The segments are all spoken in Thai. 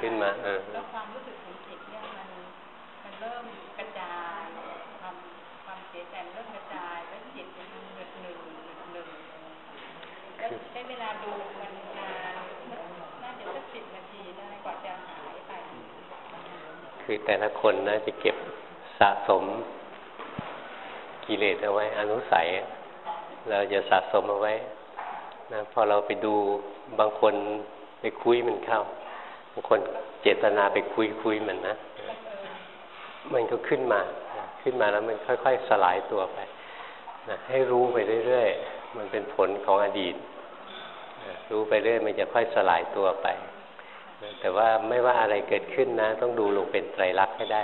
ขึ้นมาเออแล้วความรู้สึกของจิตเนี่ยมันมันเริ่มกระจายความความเสียใจเริ่มกระจายแล้วจิตมันหนึ่งหนึ่งหนึ่งหนึ่งแล้วใช้เวลาดูมันนานน่าจะสักสิบนาทีได้กว่าจะหายไป คือแต่ละคนนะจะเก็บสะสมกิเลสเอาไว้อนุสัย เราจะสะสมเอาไว้นะพอเราไปดูบางคนไปคุยมันเข้าบางคนเจตนาไปคุยคุยมันนะ มันก็ขึ้นมา ขึ้นมาแล้วมันค่อย ๆ สลายตัวไปนะให้รู้ไปเรื่อยๆ มันเป็นผลของอดีตนะรู้ไปเรื่อย มันจะค่อยสลายตัวไปนะแต่ว่าไม่ว่าอะไรเกิดขึ้นนะ ต้องดูลงเป็นไตรลักษณ์ให้ได้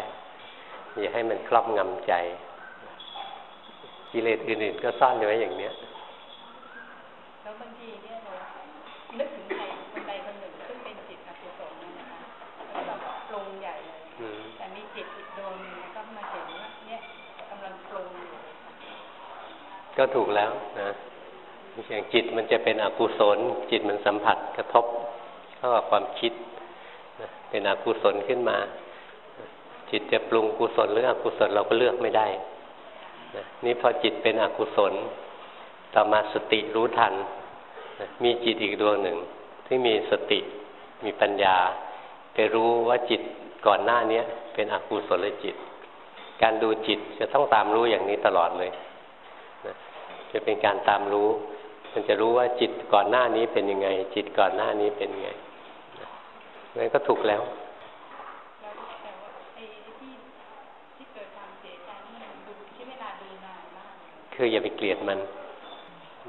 อย่าให้มันครอบงำใจ กิเลสอื่นๆก็ซ่อนอยู่ไว้อย่างเนี้ย แล้วบางทีเนี่ยเรานึกถึงใครคนใดคนหนึ่งซึ่งเป็นจิตอกุศลเนี่ยนะคะแล้วเราก็ปรุงใหญ่เลย อืม แต่มีจิตอีกดวงหนึงก็มาเห็นว่าเนี่ยกำลังปรุงอยู่ ก็ถูกแล้วนะอย่างจิตมันจะเป็นอกุศล จิตมันสัมผัสกระทบเข้ากับความคิดนะเป็นอกุศลขึ้นมา จิตจะปรุงกุศลหรืออกุศลเราก็เลือกไม่ได้นะนี่พอจิตเป็นอกุศล ต่อมาสติรู้ทันนะมีจิตอีกดวงหนึ่ง ที่มีสติมีปัญญา ไปรู้ว่าจิตก่อนหน้าเนี้ยเป็นอกุศลจิต การดูจิตจะต้องตามรู้อย่างนี้ตลอดเลย จะเป็นการตามรู้ มันจะรู้ว่าจิตก่อนหน้านี้เป็นยังไง จิตก่อนหน้านี้เป็นยังไงนะนั่นก็ถูกแล้วแล้วแต่ว่าไอ้ที่ที่เกิดความเสียใจนี่มันดูใช้เวลาดูนานมากเลยคืออย่าไปเกลียดมัน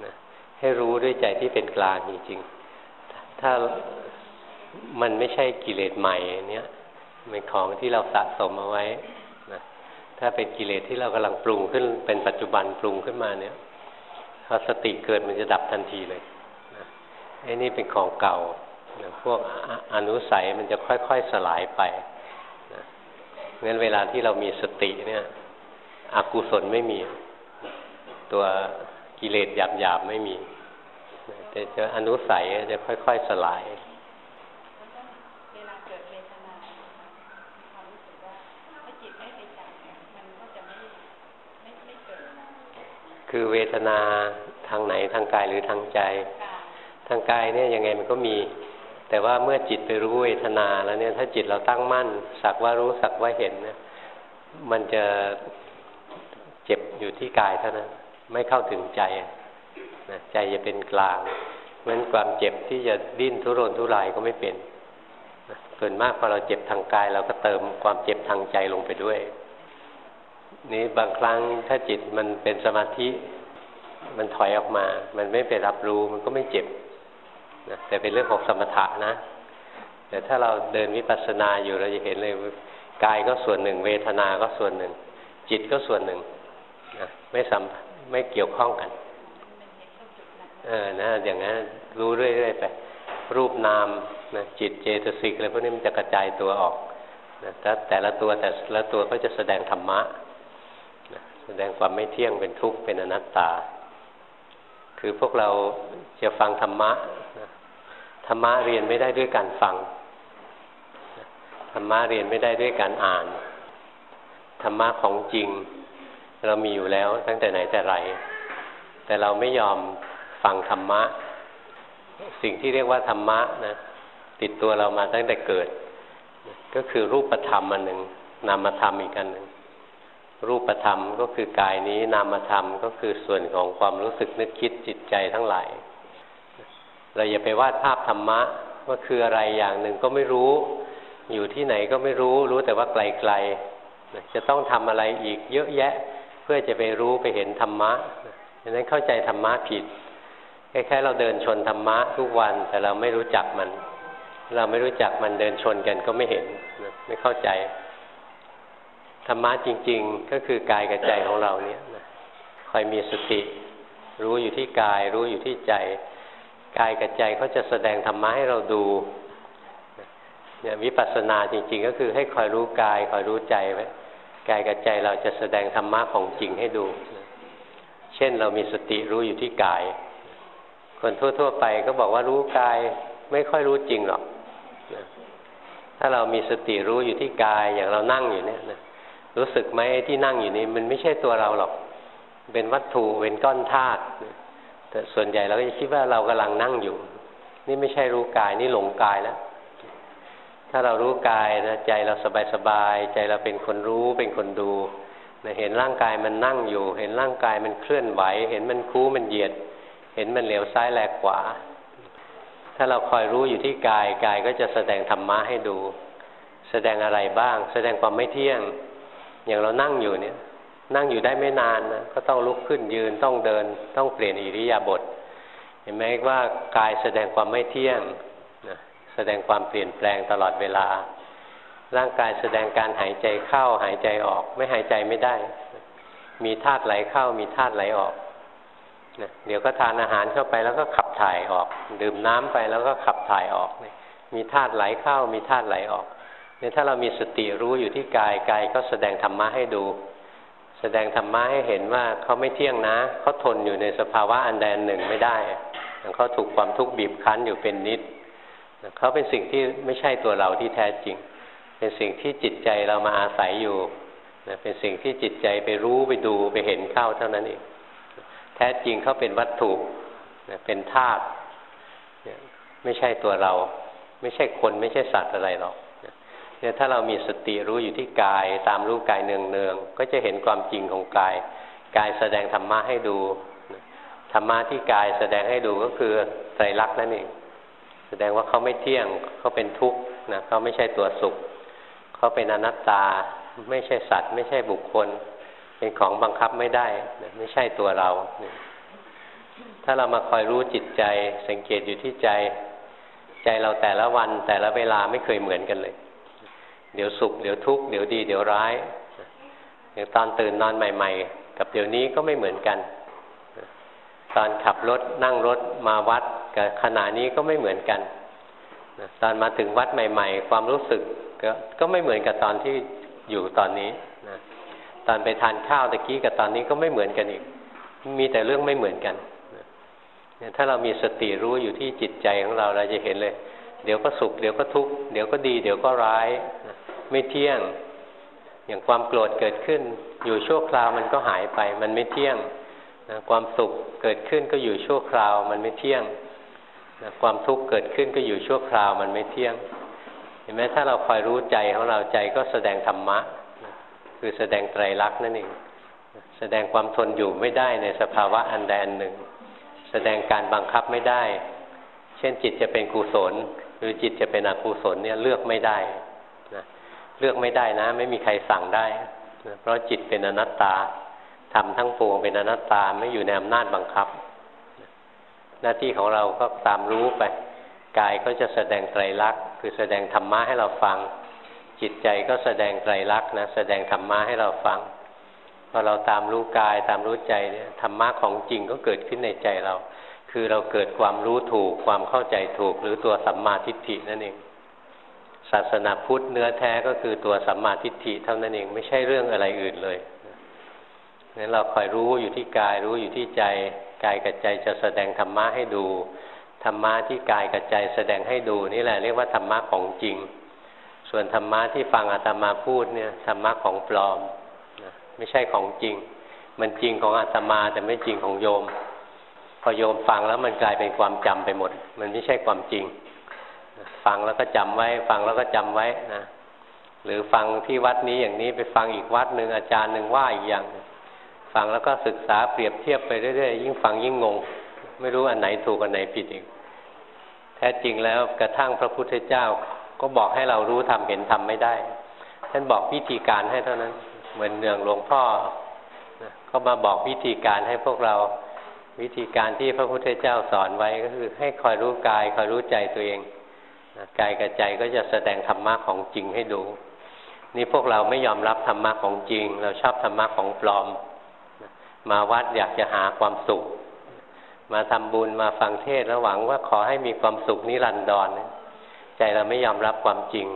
นะให้รู้ด้วยใจที่เป็นกลางจริงๆ ถ้ามันไม่ใช่กิเลสใหม่เนี้ยเป็นของที่เราสะสมเอาไว้นะถ้าเป็นกิเลสที่เรากำลังปรุงขึ้นเป็นปัจจุบันปรุงขึ้นมาเนี่ย พอสติเกิดมันจะดับทันทีเลยไอ้นี่เป็นของเก่าพวกอนุสัยมันจะค่อย ๆสลายไปนะงั้นเวลาที่เรามีสติเนี่ย อกุศลไม่มี ตัวกิเลสหยาบๆไม่มีแต่จะอนุสัยจะค่อย ๆ สลาย แล้วก็เวลาเกิดเวทนามีความรู้สึกว่าถ้าจิตไม่ไปจับเนี่ยมันก็จะไม่ไม่ไม่เกิด คือเวทนาทางไหนทางกายหรือทางใจ ทางกายเนี่ยยังไงมันก็มี แต่ว่าเมื่อจิตไปรู้เวทนาแล้วเนี่ย ถ้าจิตเราตั้งมั่น สักว่ารู้สักว่าเห็นเนี่ยมันจะเจ็บอยู่ที่กายเท่านั้นไม่เข้าถึงใจนะใจจะเป็นกลางเพราะนั้นความเจ็บที่จะดิ้นทุรนทุรายก็ไม่เป็นส่วนมากพอเราเจ็บทางกายเราก็เติมความเจ็บทางใจลงไปด้วย นี้บางครั้งถ้าจิตมันเป็นสมาธิ มันถอยออกมา มันไม่ไปรับรู้มันก็ไม่เจ็บนะแต่เป็นเรื่องของสมถะนะ แต่ถ้าเราเดินวิปัสสนาอยู่เราจะเห็นเลยกายก็ส่วนหนึ่ง เวทนาก็ส่วนหนึ่ง จิตก็ส่วนหนึ่งนะไม่สัมไม่เกี่ยวข้องกันเออนะอย่างนั้นรู้เรื่อยๆไปรูปนามนะจิตเจตสิกอะไรพวกนี้มันจะกระจายตัวออกนะแต่แต่ละตัวแต่ละตัวก็จะแสดงธรรมะ แสดงความไม่เที่ยงเป็นทุกข์เป็นอนัตตา คือพวกเราจะฟังธรรมะธรรมะเรียนไม่ได้ด้วยการฟังธรรมะเรียนไม่ได้ด้วยการอ่านธรรมะของจริง เรามีอยู่แล้วตั้งแต่ไหนแต่ไร แต่เราไม่ยอมฟังธรรมะ สิ่งที่เรียกว่าธรรมะนะติดตัวเรามาตั้งแต่เกิด ก็คือรูปธรรมอันหนึ่งนามธรรมอีกอันหนึ่ง รูปธรรมก็คือกายนี้นามธรรมก็คือส่วนของความรู้สึกนึกคิดจิตใจทั้งหลายเราอย่าไปวาดภาพธรรมะว่าคืออะไรอย่างหนึ่งก็ไม่รู้ อยู่ที่ไหนก็ไม่รู้ รู้แต่ว่าไกลๆจะต้องทำอะไรอีกเยอะแยะ เพื่อจะไปรู้ไปเห็นธรรมะดังนั้นเข้าใจธรรมะผิดคล้ายๆเราเดินชนธรรมะทุกวันแต่เราไม่รู้จักมัน เราไม่รู้จักมันเดินชนกันก็ไม่เห็นไม่เข้าใจ ธรรมะจริง ๆ ก็คือกายกับใจของเราเนี่ยนะคอยมีสติ รู้อยู่ที่กาย รู้อยู่ที่ใจ กายกับใจเขาจะแสดงธรรมะให้เราดูเนี่ยวิปัสสนาจริง ๆ ก็คือให้คอยรู้กายคอยรู้ใจไว้กายกับใจเราจะแสดงธรรมะของจริงให้ดู เช่นเรามีสติรู้อยู่ที่กาย คนทั่ว ๆ ไปก็บอกว่ารู้กายไม่ค่อยรู้จริงหรอกถ้าเรามีสติรู้อยู่ที่กายอย่างเรานั่งอยู่เนี่ยนะ รู้สึกไหมที่นั่งอยู่นี้มันไม่ใช่ตัวเราหรอก เป็นวัตถุเป็นก้อนธาตุแต่ส่วนใหญ่เราก็จะคิดว่าเรากำลังนั่งอยู่ นี่ไม่ใช่รู้กายนี่หลงกายแล้วถ้าเรารู้กายนะใจเราสบายๆใจเราเป็นคนรู้เป็นคนดูนะเห็นร่างกายมันนั่งอยู่ เห็นร่างกายมันเคลื่อนไหว เห็นมันคู่มันเหยียด เห็นมันเหลวซ้ายแลกขวา ถ้าเราคอยรู้อยู่ที่กายกายก็จะแสดงธรรมะให้ดู แสดงอะไรบ้าง แสดงความไม่เที่ยง อย่างเรานั่งอยู่เนี่ย นั่งอยู่ได้ไม่นานนะก็ต้องลุกขึ้นยืนต้องเดิน ต้องเปลี่ยนอิริยาบถเห็นไหมว่ากายแสดงความไม่เที่ยงนะแสดงความเปลี่ยนแปลงตลอดเวลา ร่างกายแสดงการหายใจเข้าหายใจออก ไม่หายใจไม่ได้ มีธาตุไหลเข้ามีธาตุไหลออกนะเดี๋ยวก็ทานอาหารเข้าไปแล้วก็ขับถ่ายออก ดื่มน้ำไปแล้วก็ขับถ่ายออก มีธาตุไหลเข้ามีธาตุไหลออก เนี่ยถ้าเรามีสติรู้อยู่ที่กายกายก็แสดงธรรมะให้ดู แสดงธรรมะให้เห็นว่าเขาไม่เที่ยงนะเขาทนอยู่ในสภาวะอันใดอันหนึ่งไม่ได้เขาถูกความทุกข์บีบคั้นอยู่เป็นนิดเขาเป็นสิ่งที่ไม่ใช่ตัวเราที่แท้จริง เป็นสิ่งที่จิตใจเรามาอาศัยอยู่เป็นสิ่งที่จิตใจไปรู้ไปดูไปเห็นเข้าเท่านั้นเองแท้จริงเขาเป็นวัตถุเป็นธาตุไม่ใช่ตัวเรา ไม่ใช่คนไม่ใช่สัตว์อะไรหรอก เนี่ยถ้าเรามีสติรู้อยู่ที่กาย ตามรู้กายเนืองๆก็จะเห็นความจริงของกาย กายแสดงธรรมะให้ดูธรรมะที่กายแสดงให้ดูก็คือไตรลักษณ์นั่นเองแสดงว่าเขาไม่เที่ยงเขาเป็นทุกข์นะเขาไม่ใช่ตัวสุขเขาเป็นอนัตตา ไม่ใช่สัตว์ ไม่ใช่บุคคล เป็นของบังคับไม่ได้ ไม่ใช่ตัวเรา ถ้าเรามาคอยรู้จิตใจ สังเกตอยู่ที่ใจ ใจเราแต่ละวันแต่ละเวลาไม่เคยเหมือนกันเลย เดี๋ยวสุข เดี๋ยวทุกข์ เดี๋ยวดี เดี๋ยวร้ายอย่างตอนตื่นนอนใหม่ ๆ กับเดี๋ยวนี้ก็ไม่เหมือนกัน ตอนขับรถนั่งรถมาวัดกับขณะนี้ก็ไม่เหมือนกันตอนมาถึงวัดใหม่ ๆ ความรู้สึกก็ก็ไม่เหมือนกับตอนที่อยู่ตอนนี้นะตอนไปทานข้าวตะกี้กับตอนนี้ก็ไม่เหมือนกันอีก มีแต่เรื่องไม่เหมือนกันเนี่ยถ้าเรามีสติรู้อยู่ที่จิตใจของเราเราจะเห็นเลย เดี๋ยวก็สุข เดี๋ยวก็ทุกข์ เดี๋ยวก็ดี เดี๋ยวก็ร้าย ไม่เที่ยง อย่างความโกรธเกิดขึ้น อยู่ชั่วคราวมันก็หายไป มันไม่เที่ยงนะความสุขเกิดขึ้นก็อยู่ชั่วคราว มันไม่เที่ยงนะความทุกข์เกิดขึ้นก็อยู่ชั่วคราว มันไม่เที่ยง เห็นไหมถ้าเราคอยรู้ใจของเราใจก็แสดงธรรมะ คือแสดงไตรลักษณ์นั่นเองแสดงความทนอยู่ไม่ได้ในสภาวะอันใดอันหนึ่ง แสดงการบังคับไม่ได้ เช่นจิตจะเป็นกุศล หรือจิตจะเป็นอกุศลเนี่ยเลือกไม่ได้ เลือกไม่ได้นะ ไม่มีใครสั่งได้เพราะจิตเป็นอนัตตาทำทั้งปวงเป็นอนัตตาไม่อยู่ในอำนาจบังคับ หน้าที่ของเราก็ตามรู้ไปกายก็จะแสดงไตรลักษณ์คือแสดงธรรมะให้เราฟัง จิตใจก็แสดงไตรลักษณ์นะแสดงธรรมะให้เราฟังพอเราตามรู้กายตามรู้ใจเนี่ยธรรมะของจริงก็เกิดขึ้นในใจเรา คือเราเกิดความรู้ถูกความเข้าใจถูก หรือตัวสัมมาทิฏฐินั่นเอง ศาสนาพุทธเนื้อแท้ก็คือตัวสัมมาทิฏฐิเท่านั้นเองไม่ใช่เรื่องอะไรอื่นเลยนั้นเราคอยรู้อยู่ที่กายรู้อยู่ที่ใจกายกับใจจะแสดงธรรมะให้ดูธรรมะที่กายกับใจแสดงให้ดูนี่แหละเรียกว่าธรรมะของจริง ส่วนธรรมะที่ฟังอาตมาพูดเนี่ยธรรมะของปลอมไม่ใช่ของจริง มันจริงของอาตมาแต่ไม่จริงของโยม พอโยมฟังแล้วมันกลายเป็นความจำไปหมด มันไม่ใช่ความจริง ฟังแล้วก็จำไว้ ฟังแล้วก็จำไว้นะหรือฟังที่วัดนี้อย่างนี้ไปฟังอีกวัดหนึ่งอาจารย์หนึ่งว่าอีกอย่าง ฟังแล้วก็ศึกษาเปรียบเทียบไปเรื่อยๆยิ่งฟังยิ่งงง ไม่รู้อันไหนถูกอันไหนผิดอีกแท้จริงแล้วกระทั่งพระพุทธเจ้าก็บอกให้เรารู้ทำเห็นทำไม่ได้ ท่านบอกวิธีการให้เท่านั้น เหมือนเนืองหลวงพ่อก็มาบอกวิธีการให้พวกเราวิธีการที่พระพุทธเจ้าสอนไว้ก็คือ ให้คอยรู้กายคอยรู้ใจตัวเอง กายกับใจก็จะแสดงธรรมะของจริงให้ดู นี่พวกเราไม่ยอมรับธรรมะของจริง เราชอบธรรมะของปลอม มาวัดอยากจะหาความสุข มาทำบุญมาฟังเทศแล้วหวังว่าขอให้มีความสุขนิรันดรใจเราไม่ยอมรับความจริง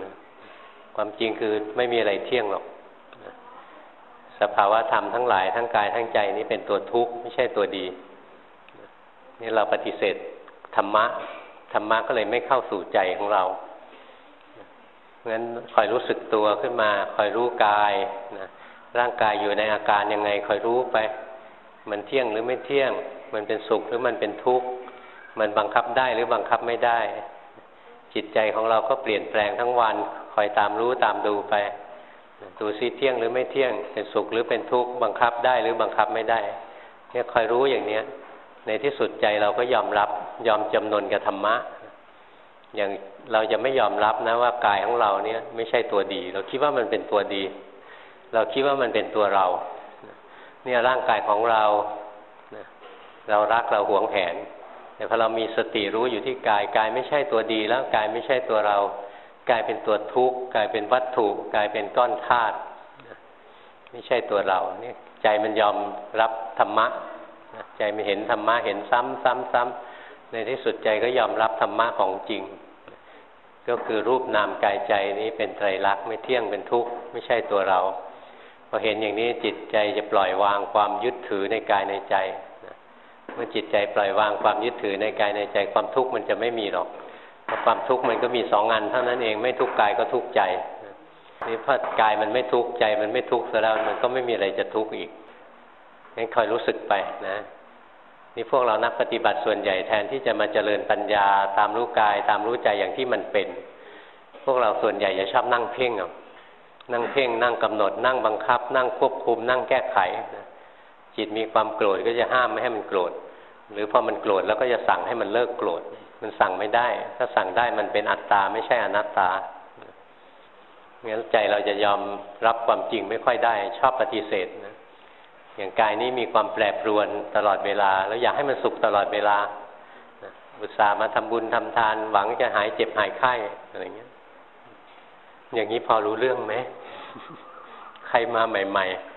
ความจริงคือไม่มีอะไรเที่ยงหรอกสภาวะธรรมทั้งหลายทั้งกายทั้งใจนี้เป็นตัวทุกข์ไม่ใช่ตัวดีนี่เราปฏิเสธธรรมะ ธรรมะก็เลยไม่เข้าสู่ใจของเรางั้นคอยรู้สึกตัวขึ้นมา คอยรู้กายนะร่างกายอยู่ในอาการยังไง คอยรู้ไป มันเที่ยงหรือไม่เที่ยง มันเป็นสุขหรือมันเป็นทุกข์ มันบังคับได้หรือบังคับไม่ได้ จิตใจของเราก็เปลี่ยนแปลงทั้งวัน คอยตามรู้ตามดูไปดูซิเที่ยงหรือไม่เที่ยง เป็นสุขหรือเป็นทุกข์ บังคับได้หรือบังคับไม่ได้ เนี่ยคอยรู้อย่างเนี้ย ในที่สุดใจเราก็ยอมรับ ยอมจำนนกับธรรมะ อย่างเราจะไม่ยอมรับนะว่ากายของเราเนี่ย ไม่ใช่ตัวดี เราคิดว่ามันเป็นตัวดี เราคิดว่ามันเป็นตัวเรา เนี่ยร่างกายของเราเรารักเราหวงแหนแต่พอเรามีสติรู้อยู่ที่กายกายไม่ใช่ตัวดี แล้วกายไม่ใช่ตัวเรา กายเป็นตัวทุกข์กายเป็นวัตถุกายเป็นก้อนธาตุไม่ใช่ตัวเราเนี่ยใจมันยอมรับธรรมะ ใจมันเห็นธรรมะเห็นซ้ำซ้ำซ้ำในที่สุดใจก็ยอมรับธรรมะของจริง ก็คือรูปนามกายใจนี้เป็นไตรลักษณ์ไม่เที่ยงเป็นทุกข์ไม่ใช่ตัวเราพอเห็นอย่างนี้จิตใจจะปล่อยวางความยึดถือในกายในใจเมื่อจิตใจปล่อยวางความยึดถือในกายในใจ ความทุกข์มันจะไม่มีหรอกพความทุกข์มันก็มีสองอันเท่านั้นเองไม่ทุกข์กายก็ทุกข์ใจนี่พอกายมันไม่ทุกข์ใจมันไม่ทุกข์แล้วมันก็ไม่มีอะไรจะทุกข์อีก งั้นคอยรู้สึกไปนะนี่พวกเรานักปฏิบัติส่วนใหญ่แทนที่จะมาเจริญปัญญาตามรู้กาย ตามรู้ใจอย่างที่มันเป็น พวกเราส่วนใหญ่จะชอบนั่งเพ่งนั่งเพ่งนั่งกำหนด นั่งบังคับ นั่งควบคุม นั่งแก้ไขนะจิตมีความโกรธก็จะห้ามไม่ให้มันโกรธ หรือพอมันโกรธแล้วก็จะสั่งให้มันเลิกโกรธ มันสั่งไม่ได้ ถ้าสั่งได้มันเป็นอัตตาไม่ใช่อนัตตางั้นใจเราจะยอมรับความจริงไม่ค่อยได้ ชอบปฏิเสธนะ อย่างกายนี้มีความแปรปรวนตลอดเวลา แล้วอยากให้มันสุขตลอดเวลาอุตส่าห์มาทำบุญทำทาน หวังจะหายเจ็บหายไข้อะไรเงี้ย อย่างนี้พอรู้เรื่องไหมใครมาใหม่ๆ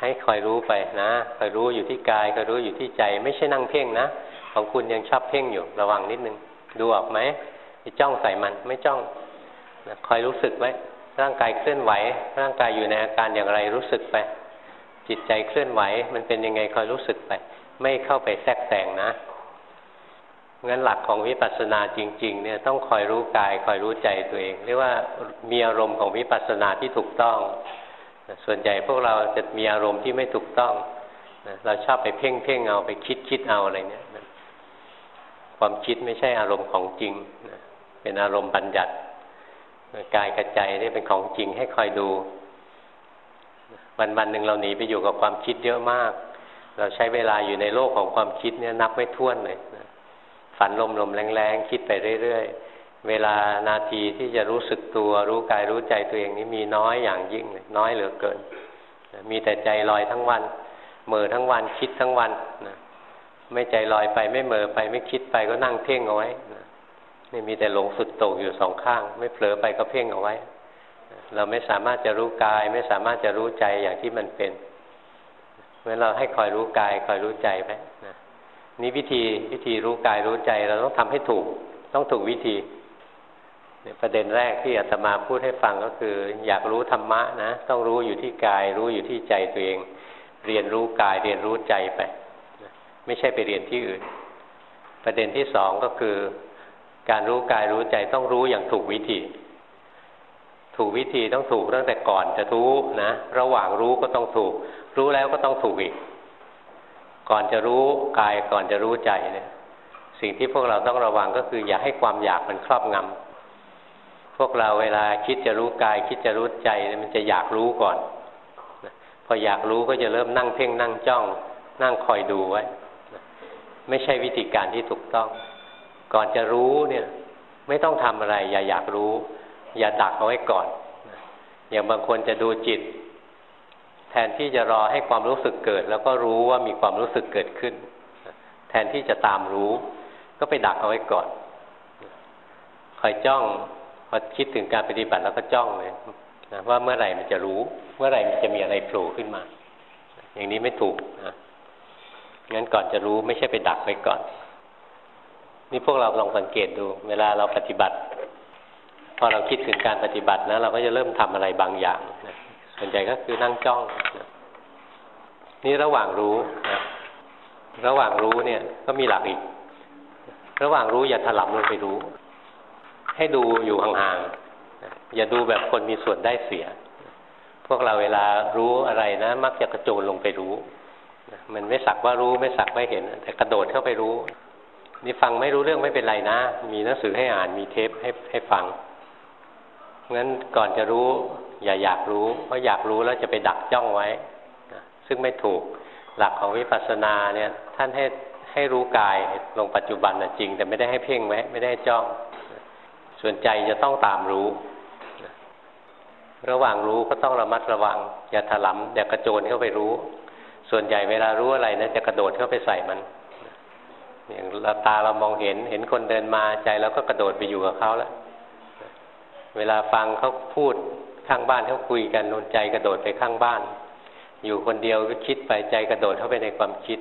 ให้คอยรู้ไปนะคอยรู้อยู่ที่กายคอยรู้อยู่ที่ใจ ไม่ใช่นั่งเพ่งนะของคุณยังชอบเพ่งอยู่ระวังนิดนึงดูออกไหมจ้องใส่มันไม่จ้องคอยรู้สึกไว้ ร่างกายเคลื่อนไหว ร่างกายอยู่ในอาการอย่างไรรู้สึกไป จิตใจเคลื่อนไหว มันเป็นยังไงคอยรู้สึกไป ไม่เข้าไปแทรกแต่งนะงั้นหลักของวิปัสสนาจริง ๆ เนี่ยต้องคอยรู้กายคอยรู้ใจตัวเอง เรียกว่ามีอารมณ์ของวิปัสสนาที่ถูกต้อง ส่วนใหญ่พวกเราจะมีอารมณ์ที่ไม่ถูกต้อง เราชอบไปเพ่งเพ่งเอาไปคิดคิดเอาอะไรเนี่ยความคิดไม่ใช่อารมณ์ของจริง เป็นอารมณ์บัญญัติ กายกับใจนี่เป็นของจริงให้คอยดู วันวันหนึ่งเราหนีไปอยู่กับความคิดเยอะมาก เราใช้เวลาอยู่ในโลกของความคิดเนี่ยนับไม่ถ้วนเลยฝันลมลมแรงๆคิดไปเรื่อยๆ เวลานาทีที่จะรู้สึกตัว รู้กายรู้ใจตัวเองนี้มีน้อยอย่างยิ่งเลยน้อยเหลือเกิน มีแต่ใจลอยทั้งวันเมื่อทั้งวันคิดทั้งวันนะไม่ใจลอยไปไม่เมื่อไปไม่คิดไปก็นั่งเพ่งเอาไว้ นะนี่มีแต่หลงสุดโต่งอยู่สองข้าง ไม่เผลอไปก็เพ่งเอาไว้ เราไม่สามารถจะรู้กาย ไม่สามารถจะรู้ใจอย่างที่มันเป็นเพราะเราให้คอยรู้กายคอยรู้ใจไปนะนี่วิธีวิธีรู้กายรู้ใจเราต้องทำให้ถูก ต้องถูกวิธีประเด็นแรกที่อาตมาพูดให้ฟังก็คือ อยากรู้ธรรมะนะ ต้องรู้อยู่ที่กาย รู้อยู่ที่ใจตัวเอง เรียนรู้กายเรียนรู้ใจไปไม่ใช่ไปเรียนที่อื่น ประเด็นที่สองก็คือ การรู้กายรู้ใจต้องรู้อย่างถูกวิธี ถูกวิธีต้องถูกตั้งแต่ก่อนจะรู้นะ ระหว่างรู้ก็ต้องถูก รู้แล้วก็ต้องถูกอีก ก่อนจะรู้กายก่อนจะรู้ใจเนี่ย สิ่งที่พวกเราต้องระวังก็คือ อย่าให้ความอยากมันครอบงำพวกเราเวลาคิดจะรู้กาย คิดจะรู้ใจมันจะอยากรู้ก่อนพออยากรู้ก็จะเริ่มนั่งเพ่งนั่งจ้อง นั่งคอยดูไว้ไม่ใช่วิธีการที่ถูกต้อง ก่อนจะรู้เนี่ย ไม่ต้องทำอะไร อย่าอยากรู้ อย่าดักเอาไว้ก่อน อย่างบางคนจะดูจิต แทนที่จะรอให้ความรู้สึกเกิด แล้วก็รู้ว่ามีความรู้สึกเกิดขึ้น แทนที่จะตามรู้ ก็ไปดักเอาไว้ก่อนคอยจ้องพอคิดถึงการปฏิบัติแล้วก็จ้องเลยนะว่าเมื่อไหร่มันจะรู้ เมื่อไหร่มันจะมีอะไรโผล่ขึ้นมา อย่างนี้ไม่ถูกนะงั้นก่อนจะรู้ไม่ใช่ไปดักไว้ก่อน นี่พวกเราลองสังเกตดู เวลาเราปฏิบัติ พอเราคิดถึงการปฏิบัตินะ เราก็จะเริ่มทำอะไรบางอย่างนะส่วนใหญ่ก็คือนั่งจ้องนะนี่ระหว่างรู้นะระหว่างรู้เนี่ยก็มีหลักอีก ระหว่างรู้อย่าถลำลงไปรู้ ให้ดูอยู่ห่างๆอย่าดูแบบคนมีส่วนได้เสีย พวกเราเวลารู้อะไรนะ มักจะกระโจนลงไปรู้ มันไม่สักว่ารู้ไม่สักว่าเห็น แต่กระโดดเข้าไปรู้ นี่ฟังไม่รู้เรื่องไม่เป็นไรนะ มีหนังสือให้อ่านมีเทปให้ให้ฟังงั้นก่อนจะรู้ อย่าอยากรู้ เพราะอยากรู้แล้วจะไปดักจ้องไว้ซึ่งไม่ถูกหลักของวิปัสสนาเนี่ยท่านให้ให้รู้กายลงปัจจุบันนะจริง แต่ไม่ได้ให้เพ่งไว้ไม่ได้จ้อง ส่วนใจจะต้องตามรู้ ระหว่างรู้ก็ต้องระมัดระวัง อย่าถลำอย่ากระโจนเข้าไปรู้ ส่วนใหญ่เวลารู้อะไรนะจะกระโดดเข้าไปใส่มัน อย่างเราตาเรามองเห็น เห็นคนเดินมาใจเราก็กระโดดไปอยู่กับเขาแล้วเวลาฟังเขาพูดข้างบ้านเขาคุยกันนนใจกระโดดไปข้างบ้าน อยู่คนเดียวก็คิดไปใจกระโดดเข้าไปในความคิด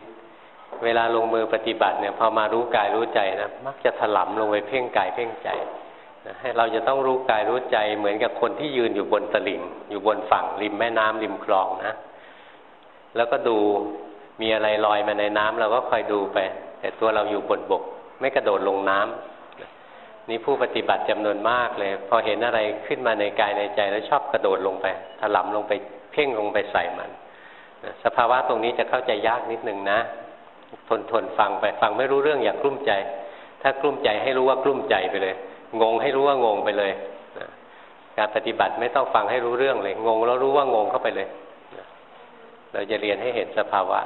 เวลาลงมือปฏิบัติเนี่ยพอมารู้กายรู้ใจนะมักจะถลำลงไปเพ่งกายเพ่งใจให้เราจะต้องรู้กายรู้ใจเหมือนกับคนที่ยืนอยู่บนตลิ่ง อยู่บนฝั่งริมแม่น้ำริมคลองนะ แล้วก็ดูมีอะไรลอยมาในน้ำเราก็คอยดูไป แต่ตัวเราอยู่บนบก ไม่กระโดดลงน้ำนี่ผู้ปฏิบัติจำนวนมากเลย พอเห็นอะไรขึ้นมาในกายในใจแล้วชอบกระโดดลงไปถลำลงไปเพ่งลงไปใส่มันสภาวะตรงนี้จะเข้าใจยากนิดนึงนะ ทนทนฟังไปฟังไม่รู้เรื่องอย่างกลุ้มใจ ถ้ากลุ้มใจให้รู้ว่ากลุ้มใจไปเลย งงให้รู้ว่างงไปเลยการปฏิบัติไม่ต้องฟังให้รู้เรื่องเลย งงแล้วรู้ว่างงเข้าไปเลย เราจะเรียนให้เห็นสภาวะ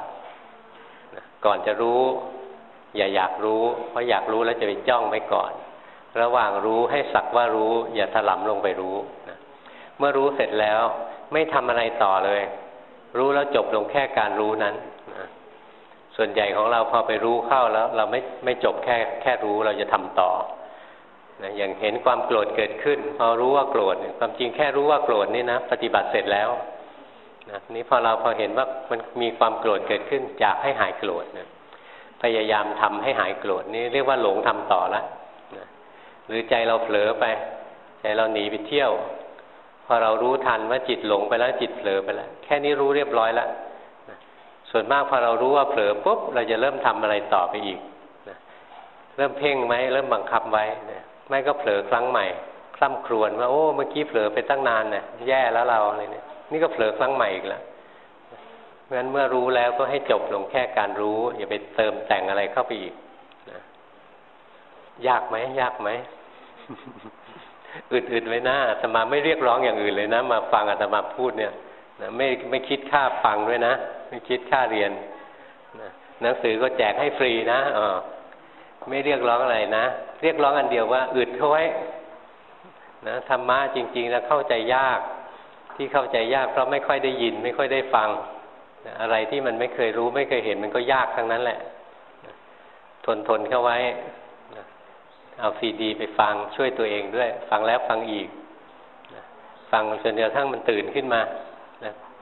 ก่อนจะรู้ อย่าอยากรู้ เพราะอยากรู้แล้วจะไปจ้องไว้ก่อน ระหว่างรู้ให้สักว่ารู้ อย่าถลำลงไปรู้นะเมื่อรู้เสร็จแล้วไม่ทำอะไรต่อเลย รู้แล้วจบลงแค่การรู้นั้นนะส่วนใหญ่ของเราพอไปรู้เข้าแล้ว เราไม่ไม่จบแค่แค่รู้เราจะทำต่อนะอย่างเห็นความโกรธเกิดขึ้น พอรู้ว่าโกรธความจริงแค่รู้ว่าโกรธนี่นะปฏิบัติเสร็จแล้วนะนี้พอเราพอเห็นว่ามันมีความโกรธเกิดขึ้นอยากให้หายโกรธนะ พยายามทำให้หายโกรธนี่เรียกว่าหลงทำต่อแล้วนะหรือใจเราเผลอไป ใจเราหนีไปเที่ยว พอเรารู้ทันว่าจิตหลงไปแล้วจิตเผลอไปแล้วแค่นี้รู้เรียบร้อยแล้วส่วนมากพอเรารู้ว่าเผลอปุ๊บเราจะเริ่มทำอะไรต่อไปอีกเริ่มเพ่งไหมเริ่มบังคับไว้นะไม่ก็เผลอครั้งใหม่คล่ำครวญว่าโอ้เมื่อกี้เผลอไปตั้งนานเนี่ยแย่แล้วเราอะไรเนี่ยนี่ก็เผลอครั้งใหม่อีกแล้ว ราะฉะนั้นเมื่อรู้แล้วก็ให้จบลงแค่การรู้ อย่าไปเติมแต่งอะไรเข้าไปอีกนะยากไหมยากไหมอึดๆไว้นะอาตมาไม่เรียกร้องอย่างอื่นเลยนะ มาฟังอาตมาพูดเนี่ยนะไม่ไม่คิดค่าฟังด้วยนะ ไม่คิดค่าเรียนนะหนังสือก็แจกให้ฟรีนะอ๋อไม่เรียกร้องอะไรนะ เรียกร้องอันเดียวว่าอึดเขาไว้นะธรรมะจริง ๆ แล้วเข้าใจยาก ที่เข้าใจยากเพราะไม่ค่อยได้ยิน ไม่ค่อยได้ฟัง อะไรที่มันไม่เคยรู้ไม่เคยเห็นมันก็ยากทั้งนั้นแหละ ทนทนเข้าไว้เอาซีดี ไปฟังช่วยตัวเองด้วย ฟังแล้วฟังอีก ฟังจนกระทั่งมันตื่นขึ้นมา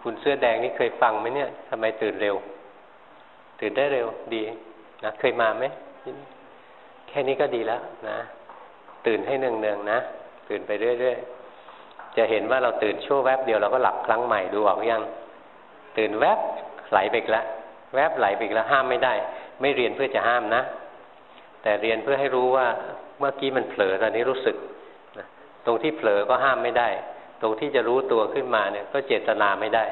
คุณเสื้อแดงนี่เคยฟังไหมเนี่ยทำไมตื่นเร็ว ตื่นได้เร็วดีนะเคยมาไหมแค่นี้ก็ดีแล้วนะ ตื่นให้เนืองๆนะ ตื่นไปเรื่อยๆจะเห็นว่าเราตื่นชั่วแวบเดียวเราก็หลับครั้งใหม่ดูออกยัง ตื่นแวบ ไหลไปแล้วแวบไหลไปแล้วห้ามไม่ได้ ไม่เรียนเพื่อจะห้ามนะ แต่เรียนเพื่อให้รู้ว่าเมื่อกี้มันเผลอตอนนี้รู้สึกตรงที่เผลอก็ห้ามไม่ได้ ตรงที่จะรู้ตัวขึ้นมาเนี่ย ก็เจตนาไม่ได้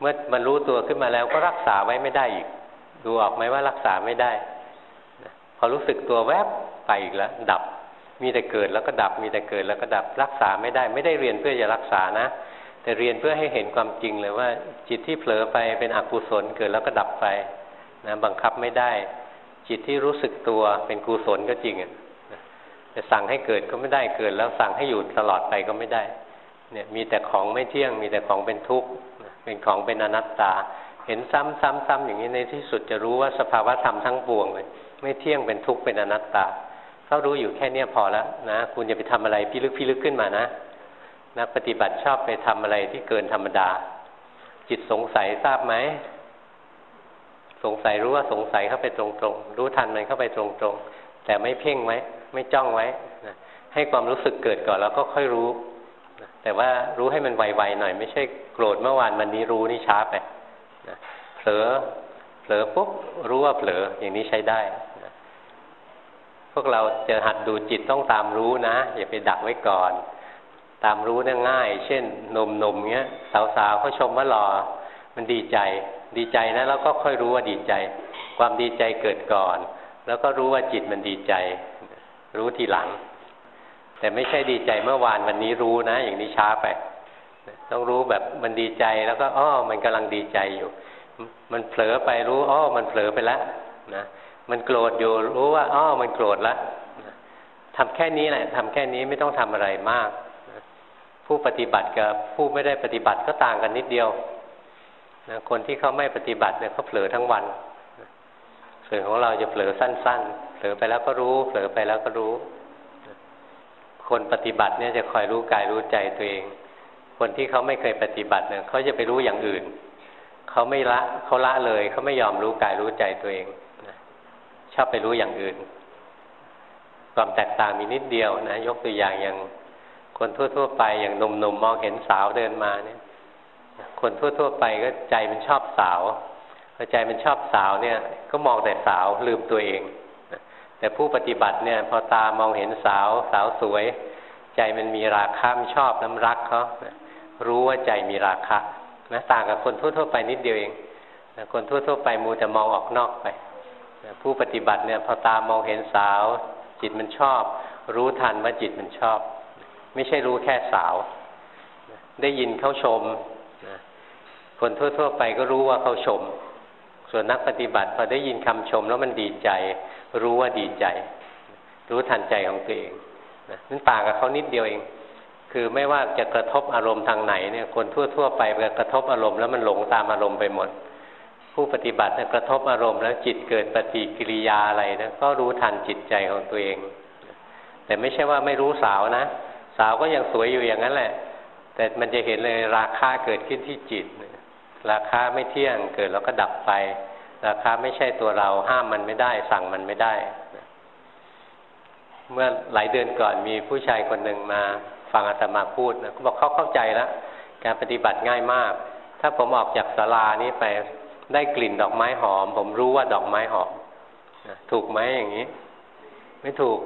เมื่อมันรู้ตัวขึ้นมาแล้วก็รักษาไว้ไม่ได้อีก ดูออกไหมว่ารักษาไม่ได้พอรู้สึกตัวแวบไปอีกแล้ว ดับ มีแต่เกิดแล้วก็ดับ มีแต่เกิดแล้วก็ดับ รักษาไม่ได้ ไม่ได้เรียนเพื่อจะรักษานะ แต่เรียนเพื่อให้เห็นความจริงเลยว่า จิตที่เผลอไปเป็นอกุศลเกิดแล้วก็ดับไปนะบังคับไม่ได้ จิตที่รู้สึกตัวเป็นกุศลก็จริงอะแต่สั่งให้เกิดก็ไม่ได้เกิด แล้วสั่งให้อยู่ตลอดไปก็ไม่ได้ เนี่ยมีแต่ของไม่เที่ยง มีแต่ของเป็นทุกข์เป็นของเป็นอนัตตา เห็นซ้ำๆๆอย่างนี้ในที่สุดจะรู้ว่าสภาวะธรรมทั้งปวงเลยไม่เที่ยงเป็นทุกข์เป็นอนัตตาเขารู้อยู่แค่เนี้ยพอแล้วนะคุณอย่าไปทำอะไรพิลึกพิลึกขึ้นมานะ นักปฏิบัติชอบไปทำอะไรที่เกินธรรมดา จิตสงสัยทราบไหม สงสัยรู้ว่าสงสัยเข้าไปตรงๆ รู้ทันมันเข้าไปตรงๆ แต่ไม่เพ่งไว้ ไม่จ้องไว้นะให้ความรู้สึกเกิดก่อนแล้วก็ค่อยรู้นะแต่ว่ารู้ให้มันไวๆหน่อย ไม่ใช่โกรธเมื่อวานวันนี้รู้นี่ช้าไปนะเผลอเผลอปุ๊บรู้ว่าเผลออย่างนี้ใช้ได้พวกเราจะหัดดูจิตต้องตามรู้นะ อย่าไปดักไว้ก่อน ตามรู้เนี่ยง่าย เช่นหนุ่มๆเงี้ย สาวๆเขาชมว่าหล่อมันดีใจ ดีใจนะแล้วก็ค่อยรู้ว่าดีใจ ความดีใจเกิดก่อน แล้วก็รู้ว่าจิตมันดีใจ รู้ทีหลัง แต่ไม่ใช่ดีใจเมื่อวานวันนี้รู้นะ อย่างนี้ช้าไปต้องรู้แบบมันดีใจแล้วก็อ้อมันกำลังดีใจอยู่ มันเผลอไปรู้อ้อมันเผลอไปแล้วนะมันโกรธอยู่รู้ว่าอ้อมันโกรธแล้วทำแค่นี้แหละทำแค่นี้ไม่ต้องทำอะไรมาก ผู้ปฏิบัติกับผู้ไม่ได้ปฏิบัติก็ต่างกันนิดเดียวนะคนที่เขาไม่ปฏิบัติเนี่ยเขาเผลอทั้งวันส่วนของเราจะเผลอสั้น ๆ เผลอไปแล้วก็รู้ เผลอไปแล้วก็รู้ คนปฏิบัติเนี่ยจะคอยรู้กายรู้ใจตัวเอง คนที่เขาไม่เคยปฏิบัติเนี่ยเขาจะไปรู้อย่างอื่น เขาไม่ละเขาละเลยเขาไม่ยอมรู้กายรู้ใจตัวเองชอบไปรู้อย่างอื่น ความแตกต่างมีนิดเดียวนะ ยกตัวอย่างอย่าง คนทั่ว ๆ ไปอย่างหนุ่มๆมมองเห็นสาวเดินมาเนี่ย คนทั่ว ๆ ไปก็ใจมันชอบสาวพอใจมันชอบสาวเนี่ย ก็มองแต่สาวลืมตัวเอง แต่ผู้ปฏิบัติเนี่ย พอตามองเห็นสาวสาวสวย ใจมันมีราคะมันชอบน้ำรักเขารู้ว่าใจมีราคะนะต่างกับคนทั่วๆไปนิดเดียวเองคนทั่วๆไปมูจะมองออกนอกไปผู้ปฏิบัติเนี่ย พอตามองเห็นสาว จิตมันชอบ รู้ทันว่าจิตมันชอบ ไม่ใช่รู้แค่สาว ได้ยินเขาชมคนทั่ว ๆ ไปก็รู้ว่าเขาชม ส่วนนักปฏิบัติพอได้ยินคำชมแล้วมันดีใจ รู้ว่าดีใจ รู้ทันใจของตัวเองนั่นต่างกับเขานิดเดียวเอง คือไม่ว่าจะกระทบอารมณ์ทางไหนเนี่ย คนทั่ว ๆ ไปกระทบอารมณ์แล้วมันหลงตามอารมณ์ไปหมด ผู้ปฏิบัติกระทบอารมณ์แล้วจิตเกิดปฏิกิริยาอะไรนะก็รู้ทันจิตใจของตัวเอง แต่ไม่ใช่ว่าไม่รู้สาวนะ สาวก็ยังสวยอยู่อย่างนั้นแหละ แต่มันจะเห็นเลยราคาเกิดขึ้นที่จิต ราคาไม่เที่ยงเกิดแล้วก็ดับไป ราคาไม่ใช่ตัวเราห้ามมันไม่ได้ สั่งมันไม่ได้ เมื่อหลายเดือนก่อนมีผู้ชายคนหนึ่งมาฟังอาตมาพูดนะเขาบอกเขาเข้าใจแล้วการปฏิบัติง่ายมาก ถ้าผมออกจากศาลานี้ไปได้กลิ่นดอกไม้หอม ผมรู้ว่าดอกไม้หอมถูกไหมอย่างนี้ ไม่ถูก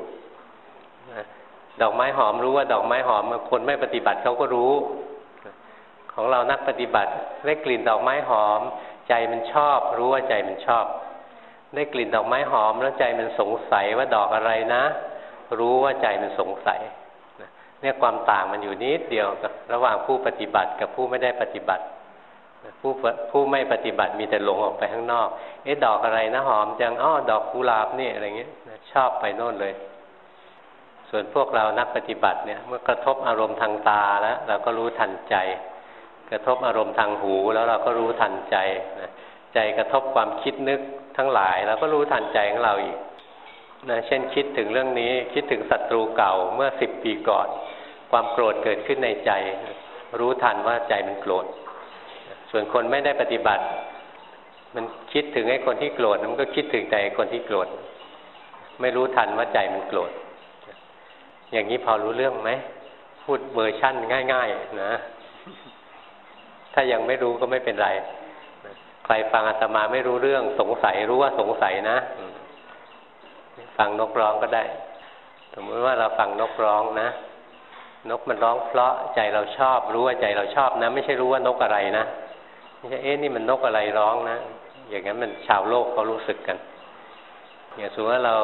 ดอกไม้หอมรู้ว่าดอกไม้หอมคนไม่ปฏิบัติเขาก็รู้ ของเรานักปฏิบัติได้กลิ่นดอกไม้หอม ใจมันชอบ รู้ว่าใจมันชอบ ได้กลิ่นดอกไม้หอมแล้วใจมันสงสัยว่าดอกอะไรนะ รู้ว่าใจมันสงสัยเนี่ยความต่างมันอยู่นิดเดียวระหว่างผู้ปฏิบัติกับผู้ไม่ได้ปฏิบัติผู้ผู้ไม่ปฏิบัติมีแต่หลงออกไปข้างนอก เอ๊ะดอกอะไรนะหอมจังอ้อดอกกุหลาบนี่อะไรเงี้ยชอบไปโน่นเลย ส่วนพวกเรานักปฏิบัติเนี่ยเมื่อกระทบอารมณ์ทางตาแล้วเราก็รู้ทันใจ กระทบอารมณ์ทางหูแล้วเราก็รู้ทันใจนะใจกระทบความคิดนึกทั้งหลายเราก็รู้ทันใจของเราอีกนะเช่นคิดถึงเรื่องนี้คิดถึงศัตรูเก่าเมื่อสิบปีก่อน ความโกรธเกิดขึ้นในใจ รู้ทันว่าใจมันโกรธ ส่วนคนไม่ได้ปฏิบัติ มันคิดถึงไอ้คนที่โกรธมันก็คิดถึงใจคนที่โกรธไม่รู้ทันว่าใจมันโกรธ อย่างนี้พอรู้เรื่องไหม พูดเวอร์ชั่นง่าย ๆ นะ ถ้ายังไม่รู้ก็ไม่เป็นไร ใครฟังอาตมาไม่รู้เรื่อง สงสัยรู้ว่าสงสัยนะ ฟังนกร้องก็ได้ สมมติว่าเราฟังนกร้องนะ นกมันร้องเพราะใจเราชอบ รู้ว่าใจเราชอบนะ ไม่ใช่รู้ว่านกอะไรนะไม่ใช่เอ๊ะนี่มันนกอะไรร้องนะ อย่างนั้นมันชาวโลกเขารู้สึกกัน อย่างสมมติว่าเรา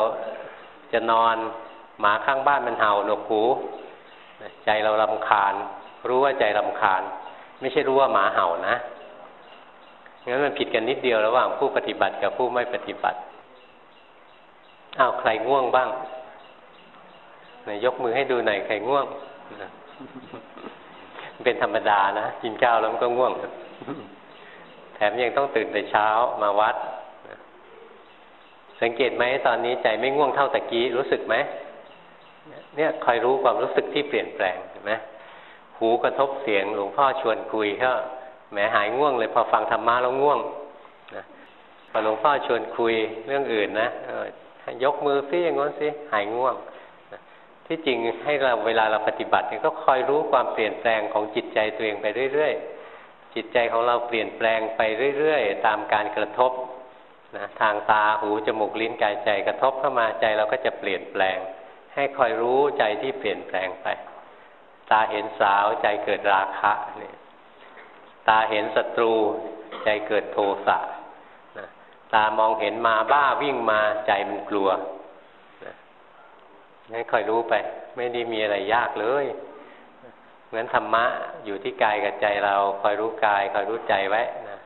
จะนอน หมาข้างบ้านมันเห่าหนวกหูใจเราลำคาญ รู้ว่าใจลำคาญ ไม่ใช่รู้ว่าหมาเห่านะงั้นมันผิดกันนิดเดียวระหว่างผู้ปฏิบัติกับผู้ไม่ปฏิบัติอ้าวใครง่วงบ้างไหนยกมือให้ดูหน่อยใครง่วงเป็นธรรมดานะกินข้าวแล้วมันก็ง่วง แถมยังต้องตื่นแต่เช้ามาวัด สังเกตไหมตอนนี้ใจไม่ง่วงเท่าตะกี้รู้สึกไหม เนี่ยคอยรู้ความรู้สึกที่เปลี่ยนแปลงเห็นไหมหูกระทบเสียงหลวงพ่อชวนคุยก็แหมหายง่วงเลยพอฟังธรรมะแล้วง่วงนะพอหลวงพ่อชวนคุยเรื่องอื่นนะยกมือซิอย่างงี้สิหายง่วงที่จริงให้เราเวลาเราปฏิบัติเนี่ยก็คอยรู้ความเปลี่ยนแปลงของจิตใจตัวเองไปเรื่อยๆจิตใจของเราเปลี่ยนแปลงไปเรื่อยๆตามการกระทบนะทางตาหูจมูกลิ้นกายใจกระทบเข้ามาใจเราก็จะเปลี่ยนแปลง ให้คอยรู้ใจที่เปลี่ยนแปลงไป ตาเห็นสาวใจเกิดราคะเนี่ยตาเห็นศัตรูใจเกิดโทสะตามองเห็นมาบ้าวิ่งมาใจมันกลัวให้คอยรู้ไป ไม่ได้มีอะไรยากเลยงั้นธรรมะอยู่ที่กายกับใจเราคอยรู้กายคอยรู้ใจไว้นะ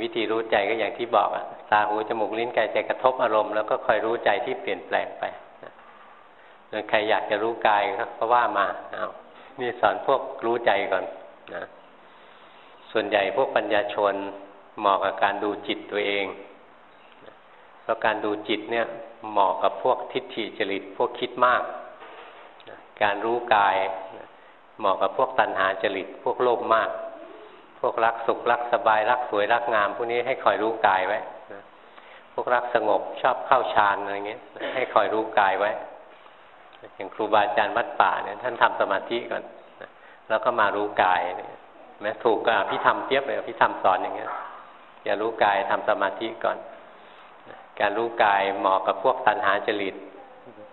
วิธีรู้ใจก็อย่างที่บอกอะตาหูจมูกลิ้นกายใจกระทบอารมณ์แล้วก็คอยรู้ใจที่เปลี่ยนแปลงไป ใครอยากจะรู้กายก็ว่ามาเอานี่สอนพวกรู้ใจก่อนนะ ส่วนใหญ่พวกปัญญาชนเหมาะกับการดูจิตตัวเองเพราะการดูจิตเนี่ยเหมาะกับพวกทิฏฐิจริตพวกคิดมาก การรู้กายเหมาะกับพวกตัณหาจริต พวกโลภมาก พวกรักสุขรักสบายรักสวยรักงามพวกนี้ให้คอยรู้กายไว้พวกรักสงบชอบเข้าฌานอะไรเงี้ยให้คอยรู้กายไว้ อย่างครูบาอาจารย์วัดป่าเนี่ยท่านทำสมาธิก่อนแล้วก็มารู้กายเนี่ยแม้ถูกก็พิธรรมเทียบเลยพิธรรมสอนอย่างเงี้ยอย่ารู้กายทำสมาธิก่อน การรู้กายเหมาะกับพวกตัณหาจริต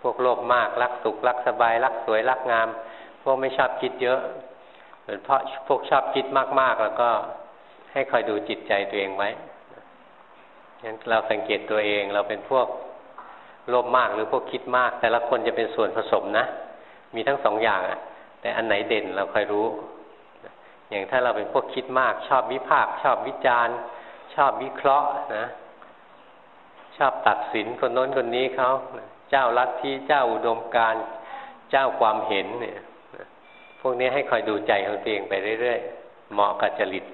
พวกโลภมากรักสุขรักสบายรักสวยรักงาม พวกไม่ชอบคิดเยอะเหมือนเพราะพวกชอบคิดมาก ๆ แล้วก็ให้คอยดูจิตใจตัวเองไว้งั้นเราสังเกตตัวเองเราเป็นพวก โลภมากหรือพวกคิดมาก แต่ละคนจะเป็นส่วนผสมนะ มีทั้งสองอย่างอะแต่อันไหนเด่นเราคอยรู้ อย่างถ้าเราเป็นพวกคิดมาก ชอบวิพากษ์ชอบวิจารณ์ชอบวิเคราะห์นะ ชอบตัดสินคนโน้นคนนี้เขาเจ้าลัทธิเจ้าอุดมการเจ้าความเห็นเนี่ยพวกนี้ให้คอยดูใจของตัวเองไปเรื่อยๆเหมาะกับจริต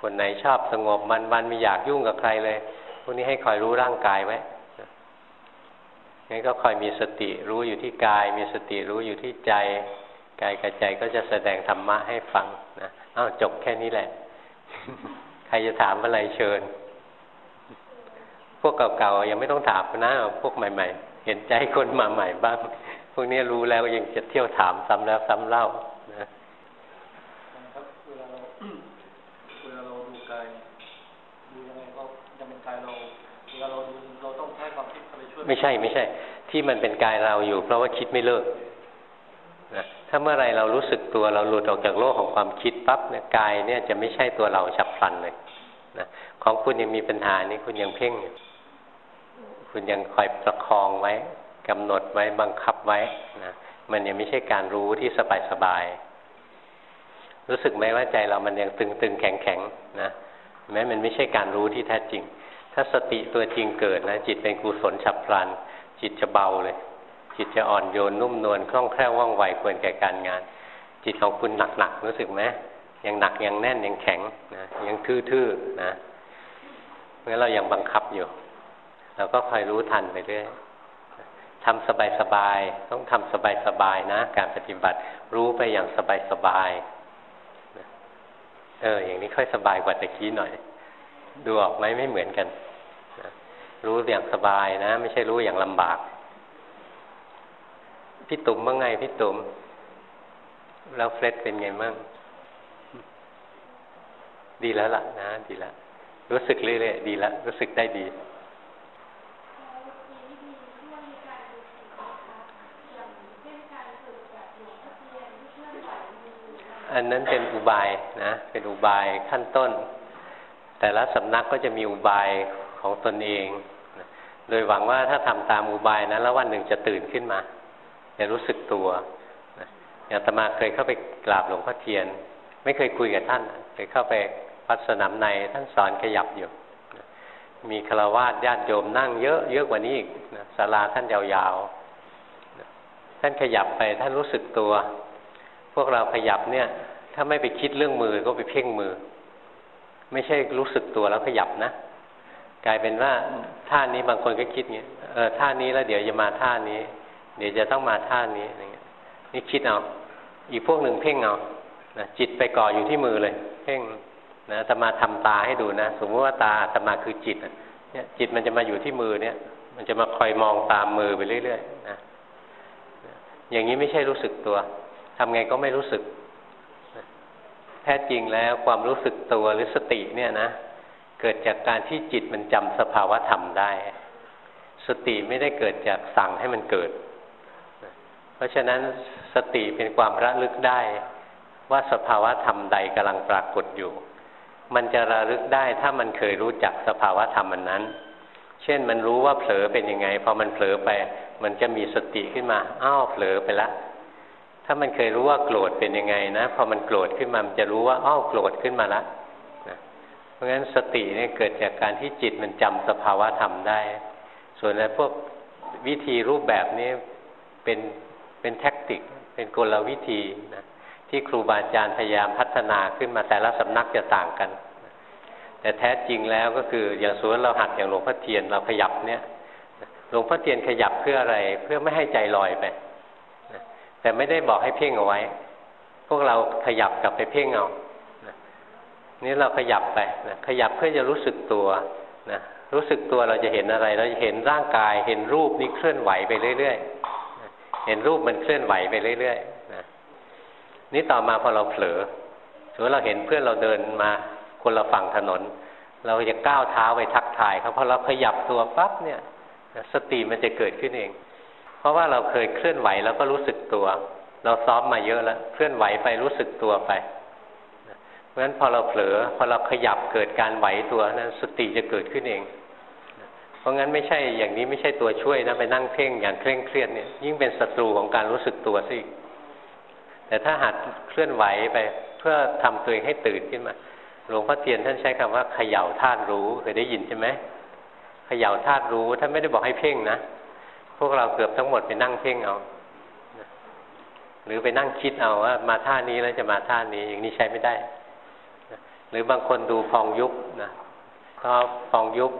คนไหนชอบสงบมันมันไม่อยากยุ่งกับใครเลย พวกนี้ให้คอยรู้ร่างกายไว้ งั้นก็คอยมีสติรู้อยู่ที่กาย มีสติรู้อยู่ที่ใจกายกับใจก็จะแสดงธรรมะให้ฟังนะอ้าวจบแค่นี้แหละ ใครจะถามอะไรเชิญ พวกเก่าๆยังไม่ต้องถามนะพวกใหม่ ๆ เห็นใจคนมาใหม่บ้าง พวกนี้รู้แล้วยังจะเที่ยวถามซ้ำแล้วซ้ำเล่านะครับเวลาเราเวลาเราดูกายดูยังไงก็ยังเป็นกายเราเวลาเราดูเราต้องใช้ความคิดเข้า ไม่ใช่ไม่ใช่ ที่มันเป็นกายเราอยู่ เพราะว่าคิดไม่เลิกนะถ้าเมื่อไรเรารู้สึกตัวเราหลุดออกจากโลกของความคิดปั๊บเนี่ยกายเนี่ยจะไม่ใช่ตัวเราฉับพลันเลยนะของคุณยังมีปัญหานี่คุณยังเพ่ง คุณยังคอยประคองไว้กำหนดไว้บังคับไว้นะมันยังไม่ใช่การรู้ที่สบายสบายรู้สึกไหมว่าใจเรามันยังตึงๆแข็งๆนะแม้มันไม่ใช่การรู้ที่แท้จริง ถ้าสติตัวจริงเกิดนะ จิตเป็นกุศลฉับพลัน จิตจะเบาเลย จิตจะอ่อนโยนนุ่มนวลคล่องแคล่วว่องไวควรแก่การงาน จิตของคุณหนักๆรู้สึกไหมยังหนักยังแน่นยังแข็งนะยังทื่อๆนะเมื่อเรายังบังคับอยู่เราก็คอยรู้ทันไปเรื่อยทำสบายๆต้องทำสบายๆนะ การปฏิบัติรู้ไปอย่างสบายๆเออ อย่างนี้ค่อยสบายกว่าตะกี้หน่อย ดูออกไหมไม่เหมือนกันรู้อย่างสบายนะ ไม่ใช่รู้อย่างลำบาก พี่ตุ่มเมื่อไงพี่ตุ่มแล้วเฟรดเป็นไงมั่งดีแล้วล่ะนะ ดีแล้วรู้สึกเรื่อยๆดีแล้วรู้สึกได้ดีอันนั้นเป็นอุบายนะ เป็นอุบายขั้นต้น แต่ละสำนักก็จะมีอุบายของตนเอง โดยหวังว่าถ้าทำตามอุบายนะแล้ววันหนึ่งจะตื่นขึ้นมาจะรู้สึกตัวอย่างตมาเคยเข้าไปกราบหลวงพ่อเทียน ไม่เคยคุยกับท่านเคยเข้าไปพัสนามในท่านสอนขยับอยู่มีคารวาสญาติโยมนั่งเยอะเยอะกว่านี้อีกศาลาท่านยาวๆ ท่านขยับไปท่านรู้สึกตัว พวกเราขยับเนี่ย ถ้าไม่ไปคิดเรื่องมือก็ไปเพ่งมือ ไม่ใช่รู้สึกตัวแล้วขยับนะกลายเป็นว่าท่านี้บางคนก็คิดเงี้ยเออท่านี้แล้วเดี๋ยวจะมาท่านี้ เดี๋ยวจะต้องมาท่านี้อะไรเงี้ยนี่คิดเอา อีกพวกหนึ่งเพ่งเอานะจิตไปก่ออยู่ที่มือเลย เพ่งนะตมาทำตาให้ดูนะสมมติว่าตาตมาคือจิตเนี่ยจิตมันจะมาอยู่ที่มือเนี่ย มันจะมาคอยมองตามมือไปเรื่อยๆนะอย่างนี้ไม่ใช่รู้สึกตัวทำไงก็ไม่รู้สึก แท้จริงแล้วความรู้สึกตัวหรือสติเนี่ยนะ เกิดจากการที่จิตมันจำสภาวะธรรมได้ สติไม่ได้เกิดจากสั่งให้มันเกิด เพราะฉะนั้นสติเป็นความระลึกได้ว่าสภาวะธรรมใดกำลังปรากฏอยู่ มันจะระลึกได้ถ้ามันเคยรู้จักสภาวะธรรมมันนั้น เช่นมันรู้ว่าเผลอเป็นยังไง พอมันเผลอไป มันจะมีสติขึ้นมา อ้าวเผลอไปละ ถ้ามันเคยรู้ว่าโกรธเป็นยังไงนะพอมันโกรธขึ้นมามันจะรู้ว่าอ้าวโกรธขึ้นมาละเพราะงั้นสติเนี่ยเกิดจากการที่จิตมันจำสภาวะธรรมได้ ส่วนในพวกวิธีรูปแบบนี้เป็นเป็นแท็กติก เป็นกลวิธีนะที่ครูบาอาจารย์พยายามพัฒนาขึ้นมาแต่ละสำนักจะต่างกัน แต่แท้จริงแล้วก็คืออย่างส่วนเราหัดอย่างหลวงพ่อเทียนเราขยับเนี่ยหลวงพ่อเทียนขยับเพื่ออะไร เพื่อไม่ให้ใจลอยไป แต่ไม่ได้บอกให้เพ่งเอาไว้ พวกเราขยับกลับไปเพ่งเอานี่เราขยับไปนะขยับเพื่อจะรู้สึกตัวนะรู้สึกตัวเราจะเห็นอะไร เราจะเห็นร่างกายเห็นรูปนี้เคลื่อนไหวไปเรื่อยๆ เห็นรูปมันเคลื่อนไหวไปเรื่อยๆนะนี่ต่อมาพอเราเผลอสมมติเราเห็นเพื่อนเราเดินมาคนละฝั่งถนน เราจะก้าวเท้าไปทักทายเขาพอเราขยับตัวปั๊บเนี่ย สติมันจะเกิดขึ้นเอง เพราะว่าเราเคยเคลื่อนไหวแล้วก็รู้สึกตัว เราซ้อมมาเยอะแล้วเคลื่อนไหวไปรู้สึกตัวไปเพราะฉะนั้นพอเราเผลอพอเราขยับเกิดการไหวตัวนั้นสติจะเกิดขึ้นเอง เพราะงั้นไม่ใช่อย่างนี้ไม่ใช่ตัวช่วยนะไปนั่งเพ่งอย่างเคร่งเครียดเนี่ยยิ่งเป็นศัตรูของการรู้สึกตัวซิแต่ถ้าหัดเคลื่อนไหวไปเพื่อทำตัวเองให้ตื่นขึ้นมา หลวงพ่อเทียนท่านใช้คำว่าเขย่าธาตุรู้เคยได้ยินใช่ไหมเขย่าธาตุรู้ท่านไม่ได้บอกให้เพ่งนะ พวกเราเกือบทั้งหมดไปนั่งเพ่งเอา หรือไปนั่งคิดเอาว่า มาท่านี้แล้วจะมาท่านี้ อย่างนี้ใช้ไม่ได้ หรือบางคนดูพองยุบนะก็พองยุบ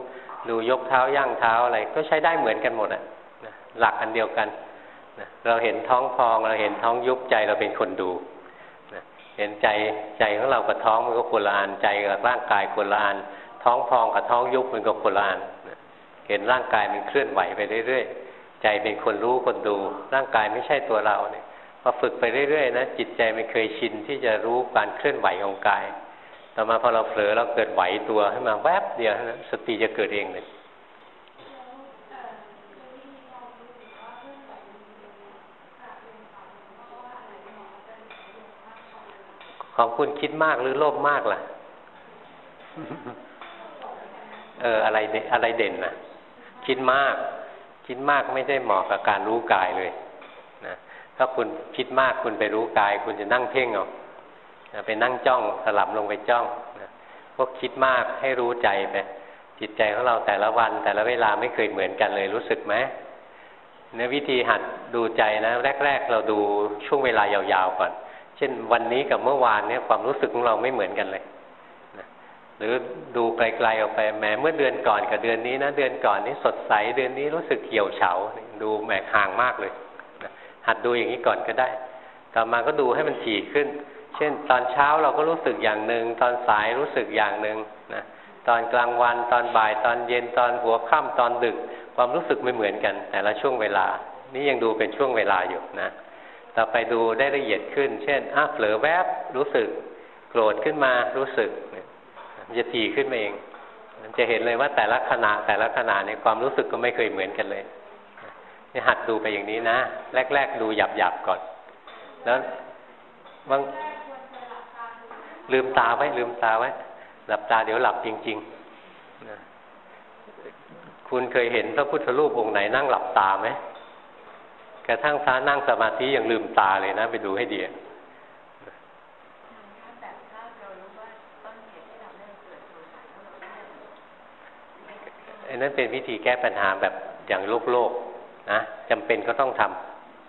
ดูยกเท้าย่างเท้าอะไร ก็ใช้ได้เหมือนกันหมดอะหลักอันเดียวกันเราเห็นท้องพองเราเห็นท้องยุบใจเราเป็นคนดูเห็นใจใจของเรากับท้องมันก็คนละอันใจกับร่างกายคนละอันท้องพองกับท้องยุบมันก็คนละอันเห็นร่างกายมันเคลื่อนไหวไปเรื่อยๆ ใจเป็นคนรู้คนดู ร่างกายไม่ใช่ตัวเราเนี่ยพอฝึกไปเรื่อยๆนะจิตใจมันเคยชินที่จะรู้การเคลื่อนไหวของกาย ต่อมาพอเราเผลอเราเกิดไหวตัวขึ้นมาแวบเดียวนะสติจะเกิดเองเลยของคุณคิดมากหรือโลภมากล่ะ เอออะไรอะไรเด่นนะคิดมาก คิดมากไม่ได้เหมาะกับการรู้กายเลยนะถ้าคุณคิดมากคุณไปรู้กาย คุณจะนั่งเพ่งเอาไปนั่งจ้องสลับลงไปจ้องพวกคิดมากให้รู้ใจไปจิตใจของเราแต่ละวัน แต่ละเวลาไม่เคยเหมือนกันเลยรู้สึกไหมในวิธีหัดดูใจนะแรก ๆ เราดูช่วงเวลายาวๆก่อน เช่น วันนี้กับเมื่อวานเนี่ยความรู้สึกของเราไม่เหมือนกันเลย หรือดูไกลๆออกไปแหมเมื่อเดือนก่อนกับเดือนนี้นะเดือนก่อนนี้สดใสเดือนนี้รู้สึกเหี่ยวเฉาดูแหมห่างมากเลยหัดดูอย่างนี้ก่อนก็ได้ ต่อมาก็ดูให้มันถี่ขึ้น เช่น ตอนเช้าเราก็รู้สึกอย่างหนึ่งตอนสายรู้สึกอย่างหนึ่งนะตอนกลางวันตอนบ่ายตอนเย็นตอนหัวค่ำตอนดึก ความรู้สึกไม่เหมือนกัน แต่ละช่วงเวลา นี่ยังดูเป็นช่วงเวลาอยู่นะต่อไปดูได้ละเอียดขึ้น เช่นอ้าเผลอแวบรู้สึก โกรธขึ้นมารู้สึก มันจะทีขึ้นมาเอง มันจะเห็นเลยว่าแต่ละขณะแต่ละขณะในความรู้สึกก็ไม่เคยเหมือนกันเลยนี่หัดดูไปอย่างนี้นะ แรก ๆ ดูหยาบๆก่อน แล้วบางลืมตาไว้ลืมตาไว้ หลับตาเดี๋ยวหลับจริงๆ คุณเคยเห็นพระพุทธรูปองค์ไหนนั่งหลับตาไหมกระทั่งพระนั่งสมาธิยังลืมตาเลยนะ ไปดูให้ดี อันนั้นเป็นวิธีแก้ปัญหาแบบอย่างโลกโลกนะจำเป็นก็ต้องท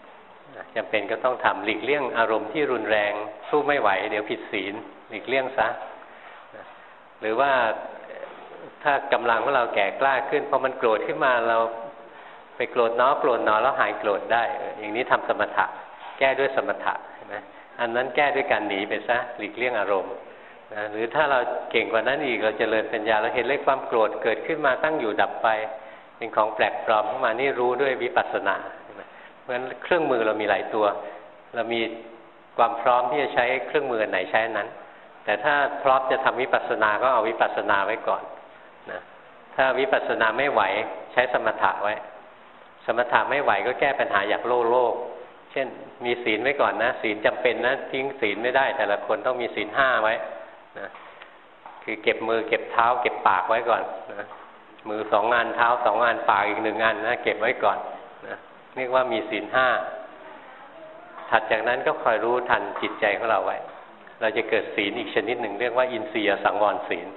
ำจำเป็นก็ต้องทำหลีกเลี่ยงอารมณ์ที่รุนแรงสู้ไม่ไหว เดี๋ยวผิดศีลหลีกเลี่ยงซะหรือว่าถ้ากำลังของเราแก่กล้าขึ้นพอมันโกรธขึ้นมาเราไปโกรธน้อโกรธน้อแล้วหายโกรธได้ อย่างนี้ทำสมถะ แก้ด้วยสมถะใช่ไหมอันนั้นแก้ด้วยการหนีไปซะหลีกเลี่ยงอารมณ์ นะหรือถ้าเราเก่งกว่านั้นอีกเราจเจริญปัญญาเราเห็นเลขความโกรธเกิดขึ้นมาตั้งอยู่ดับไป เป็นของแปลกปลอมเข้ามานี่รู้ด้วยวิปัสสนาเพราะฉะนั้นเครื่องมือเรามีหลายตัว เรามีความพร้อมที่จะใช้เครื่องมือไหนใช้นั้น แต่ถ้าพร้อมจะทำวิปัสสนาก็เอาวิปัสสนาไว้ก่อนถ้าวิปัสสนาไม่ไหวใช้สมถะไว้ สมถะไม่ไหวก็แก้ปัญหาอยากโลโลกเช่น มีศีลไว้ก่อนนะ ศีลจำเป็นนะทิ้งศีลไม่ได้ แต่ละคนต้องมีศีลห้าไว้ นะคือเก็บมือเก็บเท้า เก็บปากไว้ก่อนนะมือสองงานเท้าสองงานปากอีกหนึ่งงานนะเก็บไว้ก่อนนะเรียกว่ามีศีลห้าถัดจากนั้นก็คอยรู้ทันจิตใจของเราไว้ เราจะเกิดศีลอีกชนิดหนึ่งเรียกว่าอินทรียสังวรศีล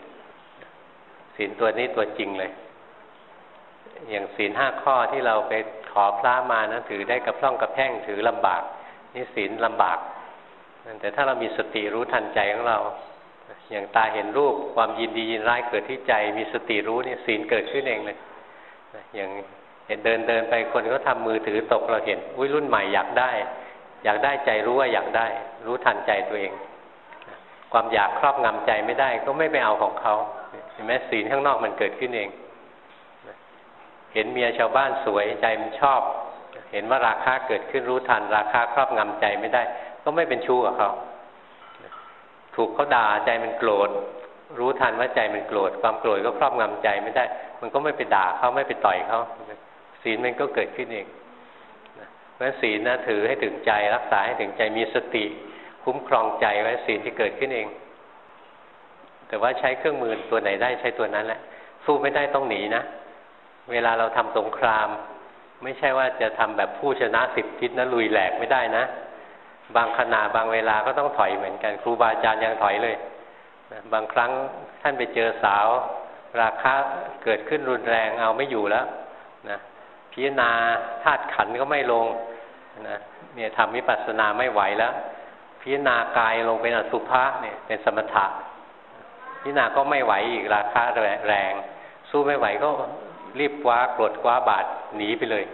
ศีลตัวนี้ตัวจริงเลย อย่างศีลห้าข้อที่เราไปขอพระมานะถือได้กับพร่องกับแพ่งถือลำบาก นี่ศีลลำบาก แต่ถ้าเรามีสติรู้ทันใจของเรา อย่างตาเห็นรูปความยินดียินร้ายเกิดที่ใจ มีสติรู้เนี่ยศีลเกิดขึ้นเองเลยอย่างเห็นเดินเดินไปคนก็ทำมือถือตกเราเห็นอุ้ยรุ่นใหม่อยากได้ อยากได้ใจรู้ว่าอยากได้ รู้ทันใจตัวเอง ความอยากครอบงำใจไม่ได้ก็ไม่ไปเอาของเขาเห็นไหมศีลข้างนอกมันเกิดขึ้นเอง เห็นเมียชาวบ้านสวยใจมันชอบ เห็นว่าราคาเกิดขึ้นรู้ทัน ราคาครอบงำใจไม่ได้ ก็ไม่เป็นชู้กับเขา ถูกเขาด่าใจมันโกรธรู้ทันว่าใจมันโกรธความโกรธก็ครอบงำใจไม่ได้ มันก็ไม่ไปด่าเขาไม่ไปต่อยเขาศีลมันก็เกิดขึ้นเองเพราะศีลนะถือให้ถึงใจรักษาให้ถึงใจมีสติ คุ้มครองใจไว้ศีลที่เกิดขึ้นเอง แต่ว่าใช้เครื่องมือตัวไหนได้ใช้ตัวนั้นแหละ สู้ไม่ได้ต้องหนีนะ เวลาเราทำสงคราม ไม่ใช่ว่าจะทำแบบผู้ชนะสิบทิศนะลุยแหลกไม่ได้นะ บางขณะบางเวลาก็ต้องถอยเหมือนกัน ครูบาอาจารย์ยังถอยเลยบางครั้งท่านไปเจอสาว ราคาเกิดขึ้นรุนแรงเอาไม่อยู่แล้วนะพิจารณาธาตุขันก็ไม่ลงนะเนี่ยทำวิปัสสนาไม่ไหวแล้ว พิจารณากายลงเป็นอสุภะเนี่ยเป็นสมถะพิจารณาก็ไม่ไหวอีกราคาแรง สู้ไม่ไหวก็รีบคว้ากรดคว้าบาดหนีไปเลย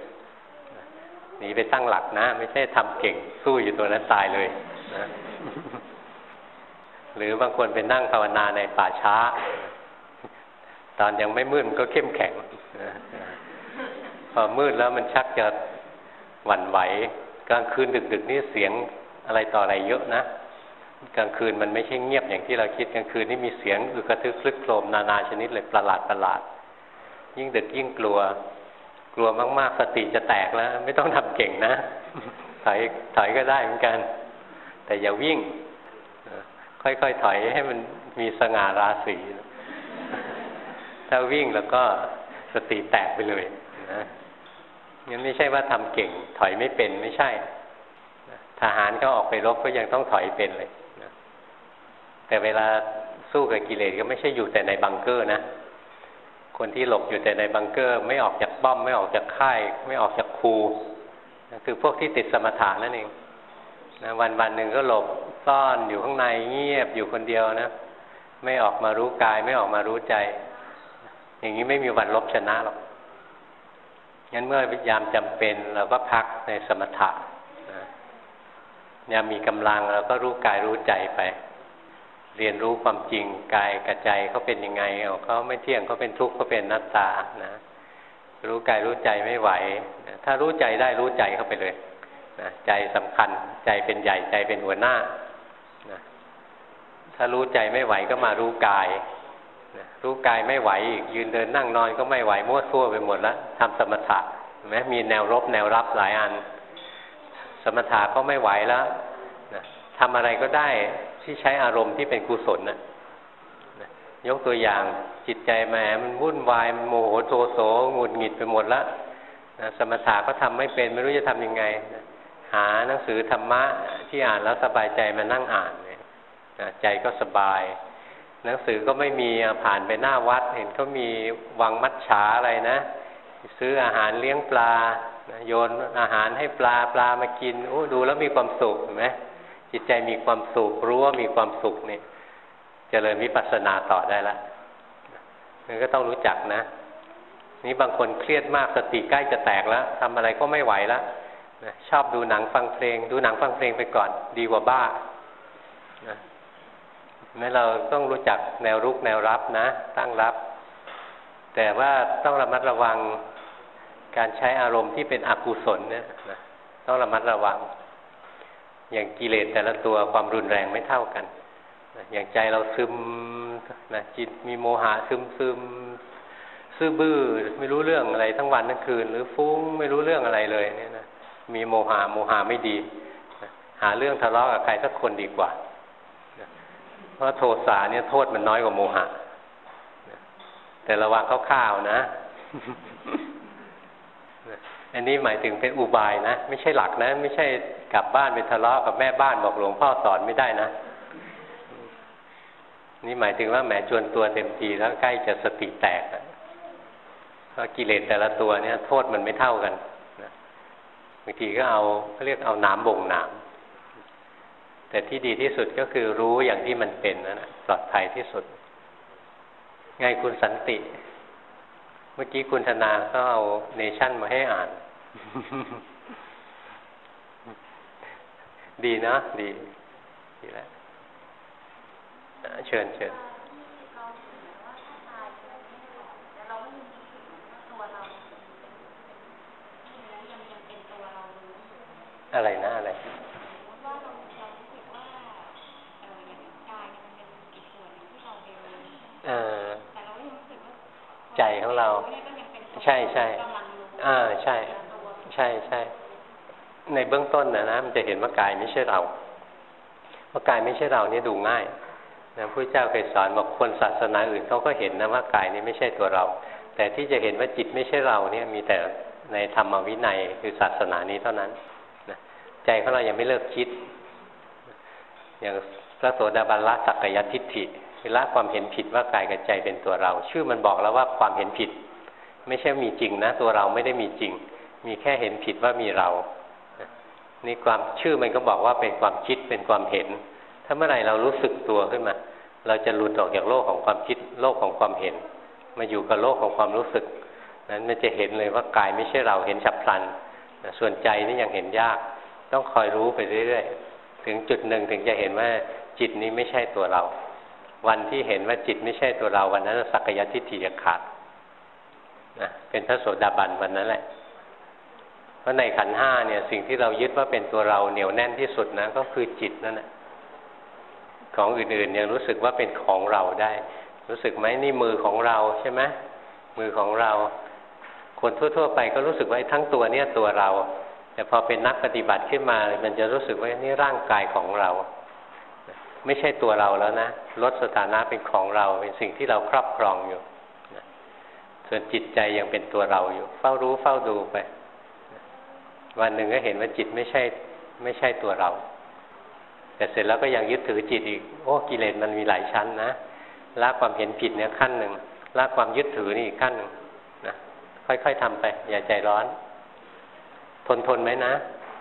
หนีไปตั้งหลักนะ ไม่ใช่ทำเก่งสู้อยู่ตัวนั้นตายเลยนะหรือบางคนไปนั่งภาวนาในป่าช้า ตอนยังไม่มืดมันก็เข้มแข็งพอมืดแล้วมันชักจะหวั่นไหว กลางคืนดึก ๆ นี่เสียงอะไรต่ออะไรเยอะนะกลางคืนมันไม่ใช่เงียบอย่างที่เราคิดกลางคืนนี่มีเสียงอึกระทึกคลึกโครมนานาชนิดเลยประหลาดประหลาด ยิ่งดึกยิ่งกลัว กลัวมากๆสติจะแตกแล้ว ไม่ต้องทำเก่งนะถอยถอยก็ได้เหมือนกัน แต่อย่าวิ่ง ค่อยๆถอยให้มันมีสง่าราศีถ้าวิ่งแล้วก็สติแตกไปเลยนะงั้นไม่ใช่ว่าทำเก่ง ถอยไม่เป็นไม่ใช่ทหารก็ออกไปรบก็ยังต้องถอยเป็นเลยแต่เวลาสู้กับกิเลสก็ไม่ใช่อยู่แต่ในบังเกอร์นะ คนที่หลบอยู่แต่ในบังเกอร์ ไม่ออกจากป้อมไม่ออกจากค่าย ไม่ออกจากคูคือพวกที่ติดสมถะนั่นเองนะวันวันหนึ่งก็หลบซ่อนอยู่ข้างในเงียบอยู่คนเดียวนะ ไม่ออกมารู้กาย ไม่ออกมารู้ใจ อย่างนี้ไม่มีวันลบชนะหรอกงั้นเมื่อยามจำเป็นเราก็พักในสมถะยามมีกำลังเราก็รู้กายรู้ใจไป เรียนรู้ความจริงกายกับใจเขาเป็นยังไงเขาไม่เที่ยงเขาเป็นทุกข์เขาเป็นนัตตานะรู้กายรู้ใจไม่ไหว ถ้ารู้ใจได้รู้ใจเข้าไปเลยนะใจสำคัญใจเป็นใหญ่ใจเป็นหัวหน้านะถ้ารู้ใจไม่ไหวก็มารู้กายรู้กายไม่ไหวอีกยืนเดินนั่งนอนก็ไม่ไหวมั่วทั่วไปหมดแล้วทำสมถะเห็นไหมมีแนวรบแนวรับหลายอัน สมถะก็ไม่ไหวแล้วนะทำอะไรก็ได้ ที่ใช้อารมณ์ที่เป็นกุศลนะยกตัวอย่างจิตใจแหมมันวุ่นวายมันโมโหโทโสงุดหงิดไปหมดแล้วนะสมถะก็ทำไม่เป็นไม่รู้จะทํำยังไงนะหาหนังสือธรรมะที่อ่านแล้วสบายใจมานั่งอ่านเนี่ยนะใจก็สบาย หนังสือก็ไม่มีผ่านไปหน้าวัด เห็นเขามีวังมัดฉาอะไรนะ ซื้ออาหารเลี้ยงปลาโยนอาหารให้ปลาปลามากินโอ้ดูแล้วมีความสุขเห็นไหม จิตใจมีความสุขรู้ว่ามีความสุขเนี่ยจเจริญวิปัสสนาต่อได้ละมันก็ต้องรู้จักนะนี่บางคนเครียดมากสติใกล้จะแตกแล้วทำอะไรก็ไม่ไหวแล้วชอบดูหนังฟังเพลง ดูหนังฟังเพลงไปก่อน ดีกว่าบ้าแม้เราต้องรู้จักแนวรุกแนวรับนะ ตั้งรับ แต่ว่าต้องระมัดระวังการใช้อารมณ์ที่เป็นอกุศลเนี่ยนะต้องระมัดระวัง อย่างกิเลสแต่ละตัวความรุนแรงไม่เท่ากัน อย่างใจเราซึมนะจิตมีโมหะซึมซึมซื่อบื้อไม่รู้เรื่องอะไรทั้งวันทั้งคืน หรือฟุ้งไม่รู้เรื่องอะไรเลยเนี่ยนะมีโมหะโมหะไม่ดี หาเรื่องทะเลาะกับใครสักคนดีกว่า เพราะโทสะเนี่ยโทษมันน้อยกว่าโมหะ แต่ระวังข้าวๆนะ อันนี้หมายถึงเป็นอุบายนะ ไม่ใช่หลักนะ ไม่ใช่กลับบ้านไปทะเลาะกับแม่บ้านบอกหลวงพ่อสอนไม่ได้นะ นี่หมายถึงว่าแหมจวนตัวเต็มทีแล้วใกล้จะสติแตกเพราะกิเลสแต่ละตัวเนี่ย โทษมันไม่เท่ากันบางทีก็เอาเขาเรียกเอาน้ำบ่งน้ำแต่ที่ดีที่สุดก็คือรู้อย่างที่มันเป็นนะปลอดภัยที่สุด ไงคุณสันติ เมื่อกี้คุณธนาก็เอาเนชั่นมาให้อ่าน ดีนะ ดี ดีแล้วเชิญเชิญอะไรนะอะไรเออ ใจของเรา ใช่ใช่อ่าใช่ ใช่ใช่ในเบื้องต้นนะนะมันจะเห็นว่ากายไม่ใช่เราว่ากายไม่ใช่เราเนี่ดูง่ายนะพระเจ้าเคยสอนบอกคนศาสนาอื่นเขาก็เห็นนะว่ากายนี้ไม่ใช่ตัวเรา แต่ที่จะเห็นว่าจิตไม่ใช่เราเนี่ยมีแต่ในธรรมวินัยคือศาสนานี้เท่านั้นนะใจของเรายังไม่เลิกคิด อย่างพระโสดาบันละสักกายทิฏฐิ ละความเห็นผิดว่ากายกับใจเป็นตัวเรา ชื่อมันบอกแล้วว่าความเห็นผิด ไม่ใช่มีจริงนะ ตัวเราไม่ได้มีจริง มีแค่เห็นผิดว่ามีเรานี่ความชื่อมันก็บอกว่าเป็นความคิดเป็นความเห็น ถ้าเมื่อไหร่เรารู้สึกตัวขึ้นมา เราจะหลุดออกจากโลกของความคิดโลกของความเห็น มาอยู่กับโลกของความรู้สึก นั้นมันจะเห็นเลยว่ากายไม่ใช่เราเห็นฉับพลันส่วนใจนี่ยังเห็นยาก ต้องคอยรู้ไปเรื่อยๆ ถึงจุดหนึ่งถึงจะเห็นว่าจิตนี้ไม่ใช่ตัวเรา วันที่เห็นว่าจิตไม่ใช่ตัวเราวันนั้นสักยทิฏฐิจะขาดนะเป็นพระโสดาบันวันนั้นแหละ เพราะในขันห้าเนี่ย สิ่งที่เรายึดว่าเป็นตัวเราเหนียวแน่นที่สุดนะก็คือจิตนั่นแหละของอื่นๆยังรู้สึกว่าเป็นของเราได้ รู้สึกไหมนี่มือของเราใช่ไหมมือของเรา คนทั่ว ๆ ไปก็รู้สึกว่าทั้งตัวเนี่ยตัวเรา แต่พอเป็นนักปฏิบัติขึ้นมา มันจะรู้สึกว่านี่ร่างกายของเรา ไม่ใช่ตัวเราแล้วนะลดสถานะเป็นของเราเป็นสิ่งที่เราครอบครองอยู่ส่วนจิตใจยังเป็นตัวเราอยู่ เฝ้ารู้เฝ้าดูไป วันหนึ่งก็เห็นว่าจิตไม่ใช่ไม่ใช่ตัวเรา แต่เสร็จแล้วก็ยังยึดถือจิตอีก โอ้กิเลสมันมีหลายชั้นนะละความเห็นผิดเนี่ยขั้นหนึ่งละความยึดถือนี่อีกขั้นหนึ่งนะค่อยๆทำไป อย่าใจร้อน ทนทนไหมนะ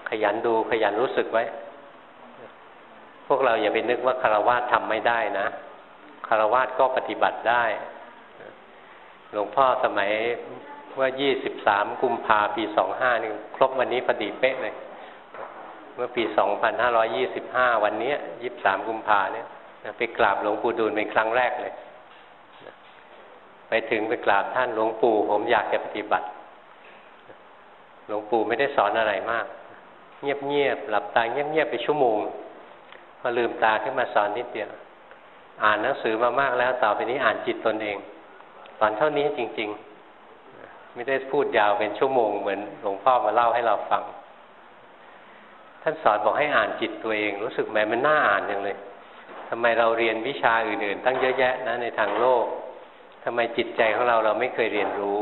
ขยันดูขยันรู้สึกไว้ พวกเราอย่าไปนึกว่าคารวะทำไม่ได้นะคารวะก็ปฏิบัติได้ หลวงพ่อสมัยว่ายี่สิบสามกุมภาปีสองห้านี่ครบวันนี้พอดีเป๊ะเลย เมื่อปีสองพันห้าร้อยี่สิบห้าวันนี้ยี่บสามกุมภาเนี่ยไปกราบหลวงปู่ดูลเป็นครั้งแรกเลย ไปถึงไปกราบท่านหลวงปู่ ผมอยากจะปฏิบัติ หลวงปู่ไม่ได้สอนอะไรมาก เงียบเงียบหลับตาเงียบเงียบไปชั่วโมง พอลืมตาขึ้นมาสอนนิดเดียว อ่านหนังสือมามากแล้วต่อไปนี้อ่านจิตตนเองสอนเท่านี้จริง ๆ ไม่ได้พูดยาวเป็นชั่วโมงเหมือนหลวงพ่อมาเล่าให้เราฟัง ท่านสอนบอกให้อ่านจิตตัวเอง รู้สึกแม้มันน่าอ่านอย่างเลยทำไมเราเรียนวิชาอื่นๆ ตั้งเยอะแยะนะในทางโลกทำไมจิตใจของเราเราไม่เคยเรียนรู้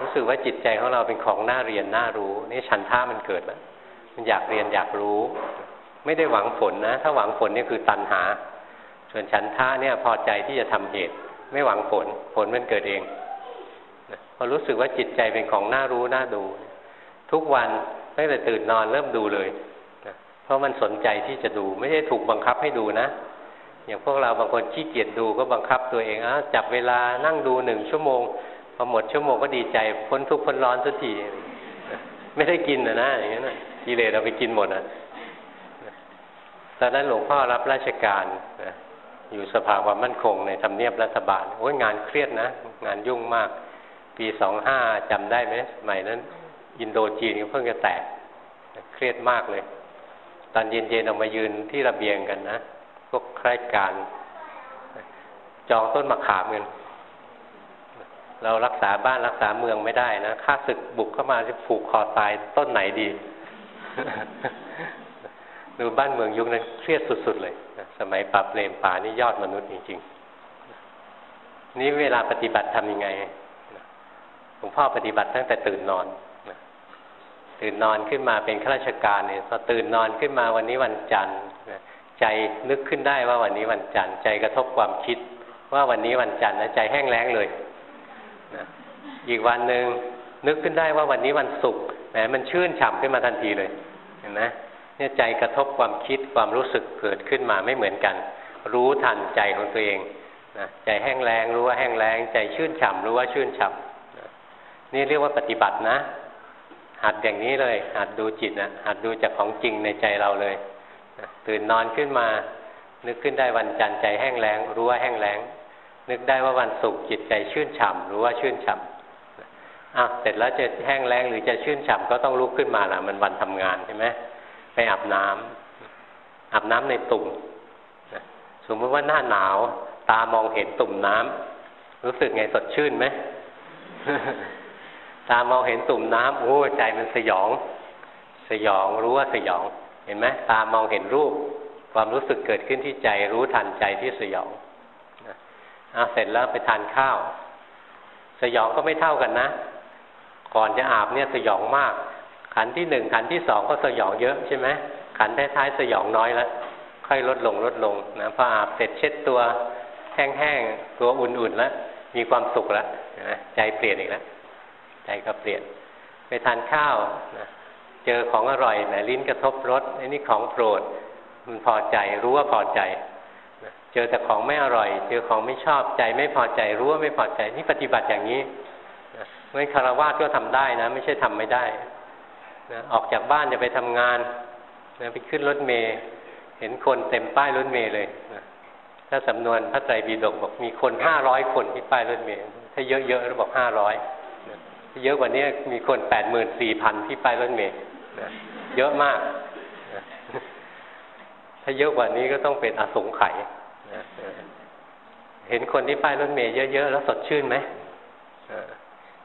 รู้สึกว่าจิตใจของเราเป็นของน่าเรียนน่ารู้ นี่ฉันท่ามันเกิดแล้วมันอยากเรียนอยากรู้ ไม่ได้หวังผลนะ ถ้าหวังผลนี่คือตัณหา ส่วนฉันท่าเนี่ยพอใจที่จะทำเหตุ ไม่หวังผล ผลมันเกิดเองพอรู้สึกว่าจิตใจเป็นของน่ารู้น่าดู ทุกวันตั้งแต่ตื่นนอนเริ่มดูเลยเพราะมันสนใจที่จะดู ไม่ใช่ถูกบังคับให้ดูนะ อย่างพวกเราบางคนขี้เกียจดูก็บังคับตัวเองอะจับเวลานั่งดูหนึ่งชั่วโมงพอหมดชั่วโมงก็ดีใจพ้นทุกข์พ้นร้อนสักทีไม่ได้กินนะนะอย่างนั้นกิเลสเราไปกินหมดนะ ตอนนั้นหลวงพ่อรับราชการอยู่สภาความมั่นคงในทำเนียบรัฐบาลโอ้ยงานเครียดนะ งานยุ่งมาก ปีสองห้าจำได้ไหมสมัยนั้น อินโดจีนเพิ่งจะแตก เครียดมากเลย ตอนเย็นๆออกมายืนที่ระเบียงกันนะพวกใครการ จองต้นมะขามกันเรารักษาบ้านรักษาเมืองไม่ได้นะข้าศึกบุกเข้ามาจะผูกคอตายต้นไหนดี ดูบ้านเมืองยุคนั้นเครียดสุด ๆ เลยสมัยปรับเปรมป่านี่ยอดมนุษย์จริง ๆ นี่เวลาปฏิบัติทำยังไงหลวงพ่อปฏิบัติตั้งแต่ตื่นนอนตื่นนอนขึ้นมาเป็นข้าราชการเนี่ยพอตื่นนอนขึ้นมาวันนี้วันจันทร์ใจนึกขึ้นได้ว่าวันนี้วันจันทร์ใจกระทบความคิด ว่าวันนี้วันจันทร์นะใจแห้งแล้งเลยนะอีกวันหนึ่งนึกขึ้นได้ว่าวันนี้วันศุกร์แหมมันชื่นฉ่ำขึ้นมาทันทีเลย เห็นไหม เนี่ยใจกระทบความคิดความรู้สึกเกิดขึ้นมาไม่เหมือนกัน รู้ทันใจของตัวเองนะใจแห้งแล้งรู้ว่าแห้งแล้งใจชื่นฉ่ำรู้ว่าชื่นฉ่ำนะนี่เรียกว่าปฏิบัตินะ หัดอย่างนี้เลย หัดดูจิตนะหัดดูจากของจริงในใจเราเลยตื่นนอนขึ้นมา นึกขึ้นได้วันจันทร์ใจแห้งแล้งรู้ว่าแห้งแล้งนึกได้ว่าวันศุกร์จิตใจชื่นฉ่ำรู้ว่าชื่นฉ่ำอะเสร็จแล้วจะแห้งแล้งหรือจะชื่นฉ่ำก็ต้องลุกขึ้นมาละมันวันทำงานใช่ไหม ไปอาบน้ำอาบน้ำในตุ่มสมมติว่าหน้าหนาว ตามองเห็นตุ่มน้ำรู้สึกไงสดชื่นไหมตามองเห็นตุ่มน้ำโอ้ใจมันสยอง สยองรู้ว่าสยอง เห็นไหมตามองเห็นรูป ความรู้สึกเกิดขึ้นที่ใจรู้ทันใจที่สยองอะเสร็จแล้วไปทานข้าว สยองก็ไม่เท่ากันนะ ก่อนจะอาบเนี่ยสยองมาก ขันที่หนึ่งขันที่สองก็สยองเยอะใช่ไหมขันท้ายๆสยองน้อยแล้วค่อยลดลงลดลงนะพออาบเสร็จเช็ดตัวแห้งๆตัวอุ่นๆแล้วมีความสุขแล้วนะใจเปลี่ยนอีกแล้วใจก็เปลี่ยน ไปทานข้าวนะเจอของอร่อยแหมลิ้นกระทบรสไอ้นี่ของโปรดมันพอใจรู้ว่าพอใจเจอแต่ของไม่อร่อย เจอของไม่ชอบใจไม่พอใจรู้ว่าไม่พอใจนี่ปฏิบัติอย่างนี้เมื่อคารวะก็ทำได้นะ ไม่ใช่ทำไม่ได้ นะออกจากบ้านจะไปทำงานนะไปขึ้นรถเมย์เห็นคนเต็มป้ายรถเมย์เลยนะถ้าสำนวนพระไตรปิฎกบอกมีคนห้าร้อยคนที่ป้ายรถเมย์ถ้าเยอะๆเราบอกห้าร้อยเยอะกว่านี้มีคนแปดหมื่นสี่พันที่ป้ายรถเมย์นะเยอะมากนะถ้าเยอะกว่านี้ก็ต้องเป็นอสงไขยนะเห็นคนที่ป้ายรถเมย์เยอะๆแล้วสดชื่นไหม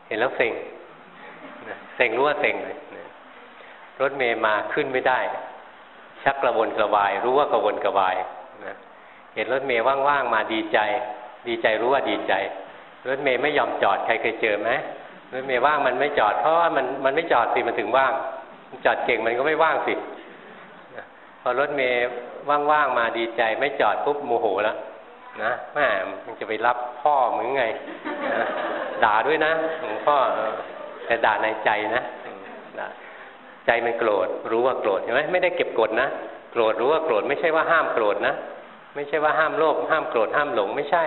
เห็นแล้วเซ็งเซ็งรู้ว่าเซ็งเลย รถเมย์มาขึ้นไม่ได้ ชักกระวนกระวาย รู้ว่ากระวนกระวายนะเห็นรถเมย์ว่างๆมาดีใจ ดีใจรู้ว่าดีใจ รถเมย์ไม่ยอมจอดใครเคยเจอไหมรถเมย์ว่างมันไม่จอด เพราะว่ามันมันไม่จอดสิมันถึงว่างจอดเก่งมันก็ไม่ว่างสิพอรถเมย์ว่างๆมาดีใจ ไม่จอดปุ๊บโมโหแล้วนะแม่มันจะไปรับพ่อมึงไงด่าด้วยนะหลวงพ่อแต่ด่าในใจนะ ใจมันโกรธรู้ว่าโกรธเห็นไหมไม่ได้เก็บกดนะโกรธรู้ว่าโกรธไม่ใช่ว่าห้ามโกรธนะ ไม่ใช่ว่าห้ามโลภห้ามโกรธห้ามหลงไม่ใช่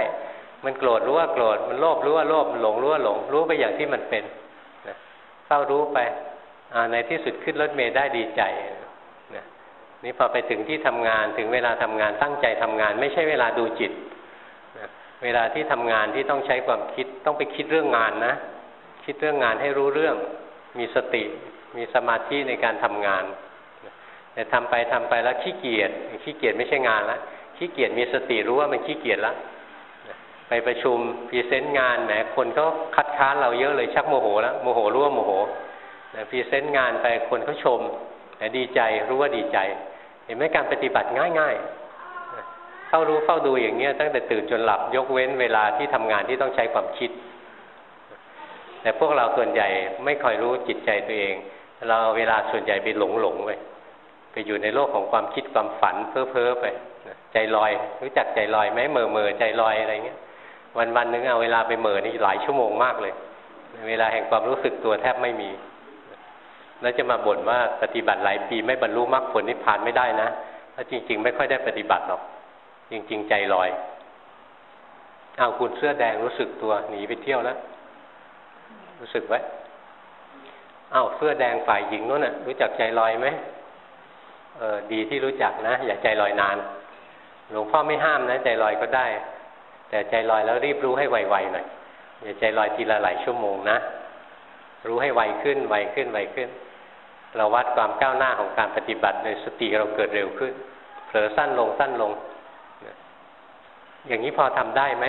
มันโกรธรู้ว่าโกรธมันโลภรู้ว่าโลภหลงรู้ว่าหลง รู้ไปอย่างที่มันเป็นเฝ้ารู้ไปในที่สุดขึ้นรถเมล์ได้ดีใจนะนี่พอไปถึงที่ทำงานถึงเวลาทำงานตั้งใจทำงาน ไม่ใช่เวลาดูจิตนะเวลาที่ทำงานที่ต้องใช้ความคิดต้องไปคิดเรื่องงานนะ คิดเรื่องงานให้รู้เรื่องมีสติ มีสมาธิในการทำงาน แต่ทำไปทำไปแล้วขี้เกียจขี้เกียจไม่ใช่งานแล้วขี้เกียจมีสติรู้ว่ามันขี้เกียจแล้วไปประชุม present งานแหมคนก็คัดค้านเราเยอะเลยชักโมโหแล้วโมโหรู้ว่าโมโห present งานไปคนเขาชมแต่ดีใจรู้ว่าดีใจ เห็นไหมการปฏิบัติง่ายๆเข้ารู้เฝ้าดูอย่างเงี้ยตั้งแต่ตื่นจนหลับยกเว้นเวลาที่ทำงานที่ต้องใช้ความคิด แต่พวกเราส่วนใหญ่ไม่ค่อยรู้จิตใจตัวเอง เราเวลาส่วนใหญ่ไปหลงหลงไปไปอยู่ในโลกของความคิดความฝันเพ้อเพ้อไปใจลอย รู้จักใจลอยไหมเมื่อเมื่อใจลอยอะไรเงี้ย วันวันนึงเอาเวลาไปเมื่อนี่หลายชั่วโมงมากเลย เวลาแห่งความรู้สึกตัวแทบไม่มี แล้วจะมาบ่นว่าปฏิบัติหลายปีไม่บรรลุมรรคผลนิพพานไม่ได้นะเพราะจริง ๆ ไม่ค่อยได้ปฏิบัติหรอก จริง ๆ ใจลอยเอาคุณเสื้อแดงรู้สึกตัวหนีไปเที่ยวแล้วรู้สึกไว้ เอาเสื้อแดงฝ่ายหญิงนู้นน่ะ รู้จักใจลอยไหมเออดีที่รู้จักนะ อย่าใจลอยนาน หลวงพ่อไม่ห้ามนะ ใจลอยก็ได้ แต่ใจลอยแล้วรีบรู้ให้ไวๆหน่อยอย่าใจลอยทีละหลายชั่วโมงนะ รู้ให้ไวขึ้นไวขึ้นไวขึ้น เราวัดความก้าวหน้าของการปฏิบัติโดยสติเราเกิดเร็วขึ้นเผลอสั้นลงสั้นลง อย่างนี้พอทำได้ไหม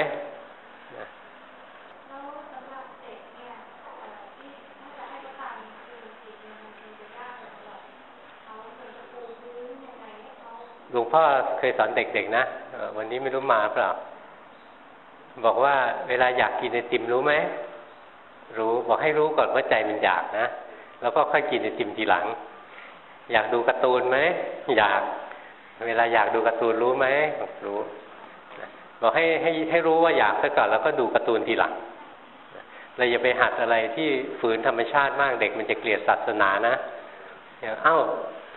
หลวงพ่อเคยสอนเด็กๆนะวันนี้ไม่รู้มาเปล่า บอกว่าเวลาอยากกินไอติมรู้ไหมรู้บอกให้รู้ก่อนว่าใจมันอยากนะ แล้วก็ค่อยกินไอติมทีหลัง อยากดูการ์ตูนไหมอยาก เวลาอยากดูการ์ตูนรู้ไหมรู้บอกให้ให้ให้รู้ว่าอยากซะก่อนแล้วก็ดูการ์ตูนทีหลังเราอย่าไปหัดอะไรที่ฝืนธรรมชาติมากเด็กมันจะเกลียดศาสนานะอย่างเอ้า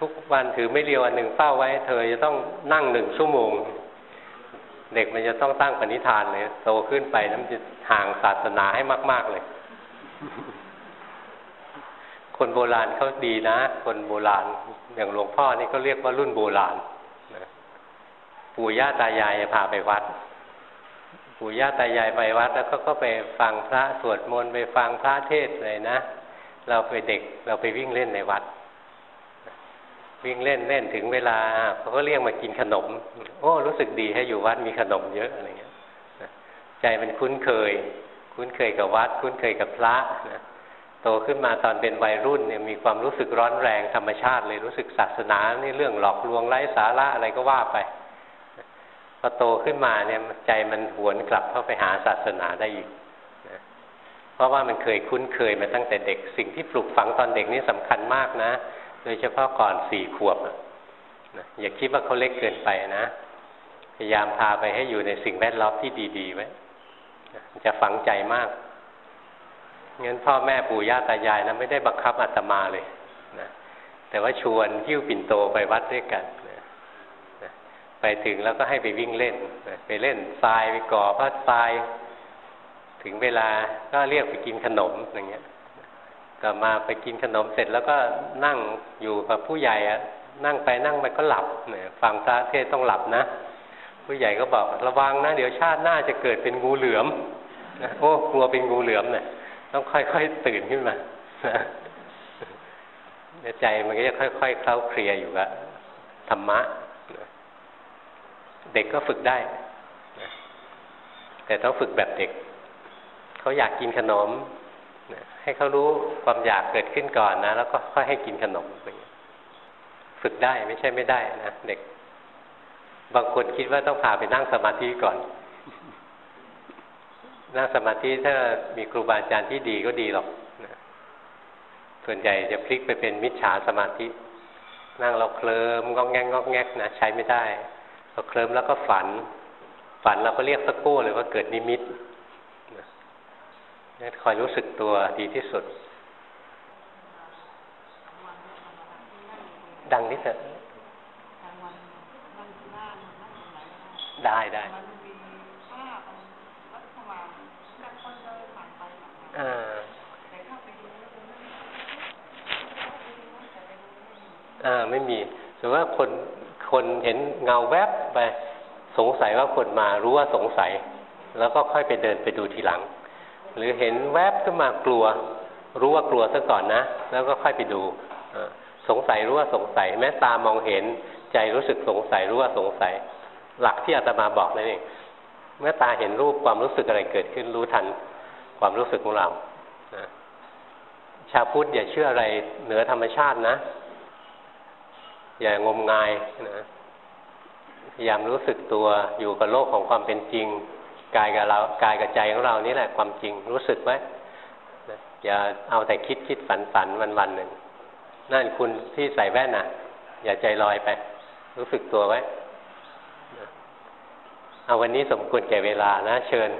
ทุกวันถือไม่เรียวอันหนึ่งเป้าไว้ เธอจะต้องนั่งหนึ่งชั่วโมง เด็กมันจะต้องตั้งปณิธานเลยโตขึ้นไปนั้นจะห่างศาสนาให้มาก ๆเลย คนโบราณเขาดีนะ คนโบราณอย่างหลวงพ่อนี่ก็เรียกว่ารุ่นโบราณปู่ย่าตายายพาไปวัดปู่ย่าตายายไปวัดแล้วก็ก็ไปฟังพระสวดมนต์ไปฟังพระเทศเลยนะ เราไปเด็กเราไปวิ่งเล่นในวัด วิ่งเล่นเล่นถึงเวลาเขาก็เรียกมากินขนม โอ้รู้สึกดีให้อยู่วัดมีขนมเยอะอะไรเงี้ยใจมันคุ้นเคย คุ้นเคยกับวัด คุ้นเคยกับพระนะโตขึ้นมาตอนเป็นวัยรุ่นเนี่ยมีความรู้สึกร้อนแรงธรรมชาติเลยรู้สึกศาสนานี่เรื่องหลอกลวงไร้สาระอะไรก็ว่าไปพอโตขึ้นมาเนี่ยใจมันหวนกลับเข้าไปหาศาสนาได้อีกนะเพราะว่ามันเคยคุ้นเคยมาตั้งแต่เด็ก สิ่งที่ปลูกฝังตอนเด็กนี่สำคัญมากนะ โดยเฉพาะก่อนสี่ขวบนะอย่าคิดว่าเขาเล็กเกินไปนะพยายามพาไปให้อยู่ในสิ่งแวดล้อมที่ดี ๆ ไว้จะฝังใจมากงั้นพ่อแม่ปู่ย่าตายายนะไม่ได้บังคับอาตมาเลยนะแต่ว่าชวนหิ้วปิ่นโตไปวัดด้วยกันนะไปถึงแล้วก็ให้ไปวิ่งเล่นนะไปเล่นทรายไปก่อพระทราย ถึงเวลาก็เรียกไปกินขนมอย่างเงี้ย กลับมาไปกินขนมเสร็จแล้วก็นั่งอยู่กับผู้ใหญ่อะนั่งไปนั่งไปก็หลับเนี่ยฟังพระเทศต้องหลับนะ ผู้ใหญ่ก็บอกระวังนะ เดี๋ยวชาติหน้าจะเกิดเป็นงูเหลือมโอ้กลัวเป็นงูเหลือมเนี่ยต้องค่อยๆตื่นขึ้นมาใจมันก็จะค่อยๆเคล้าเคลียอยู่กับธรรมะ เด็กก็ฝึกได้ แต่ต้องฝึกแบบเด็ก เขาอยากกินขนม ให้เขารู้ความอยากเกิดขึ้นก่อนนะ แล้วก็ค่อยให้กินขนมฝึกได้ไม่ใช่ไม่ได้นะเด็ก บางคนคิดว่าต้องพาไปนั่งสมาธิก่อน นั่งสมาธิถ้ามีครูบาอาจารย์ที่ดีก็ดีหรอกนะส่วนใหญ่จะพลิกไปเป็นมิจฉาสมาธิ นั่งเราเคลิมงอกแงงงอกแงกนะใช้ไม่ได้เราเคลิมแล้วก็ฝัน ฝันเราก็เรียกสักกู้เลยว่าเกิดนิมิต คอยรู้สึกตัวดีที่สุด ดังนิดเถอะได้ได้อ่าอ่าไม่มีหรือว่าคนคนเห็นเงาแวบไปสงสัยว่าคนมารู้ว่าสงสัย แล้วก็ค่อยไปเดินไปดูทีหลัง หรือเห็นแวบขึ้นมากลัว รู้ว่ากลัวซะก่อนนะ แล้วก็ค่อยไปดูสงสัยรู้ว่าสงสัย แม้ตามองเห็นใจรู้สึกสงสัยรู้ว่าสงสัย หลักที่อาตมาบอกนั่นเองเมื่อตาเห็นรูปความรู้สึกอะไรเกิดขึ้นรู้ทันความรู้สึกของเราชาวพุทธอย่าเชื่ออะไรเหนือธรรมชาตินะ อย่างมงายนะพยายามรู้สึกตัวอยู่กับโลกของความเป็นจริง กายกับเรากายกับใจของเรานี่แหละความจริงรู้สึกไหมอย่าเอาแต่คิดคิดฝันฝันวันวันหนึ่งนั่นคุณที่ใส่แว่นน่ะ อย่าใจลอยไป รู้สึกตัวไว้เอาวันนี้สมควรแก่เวลานะ เชิญ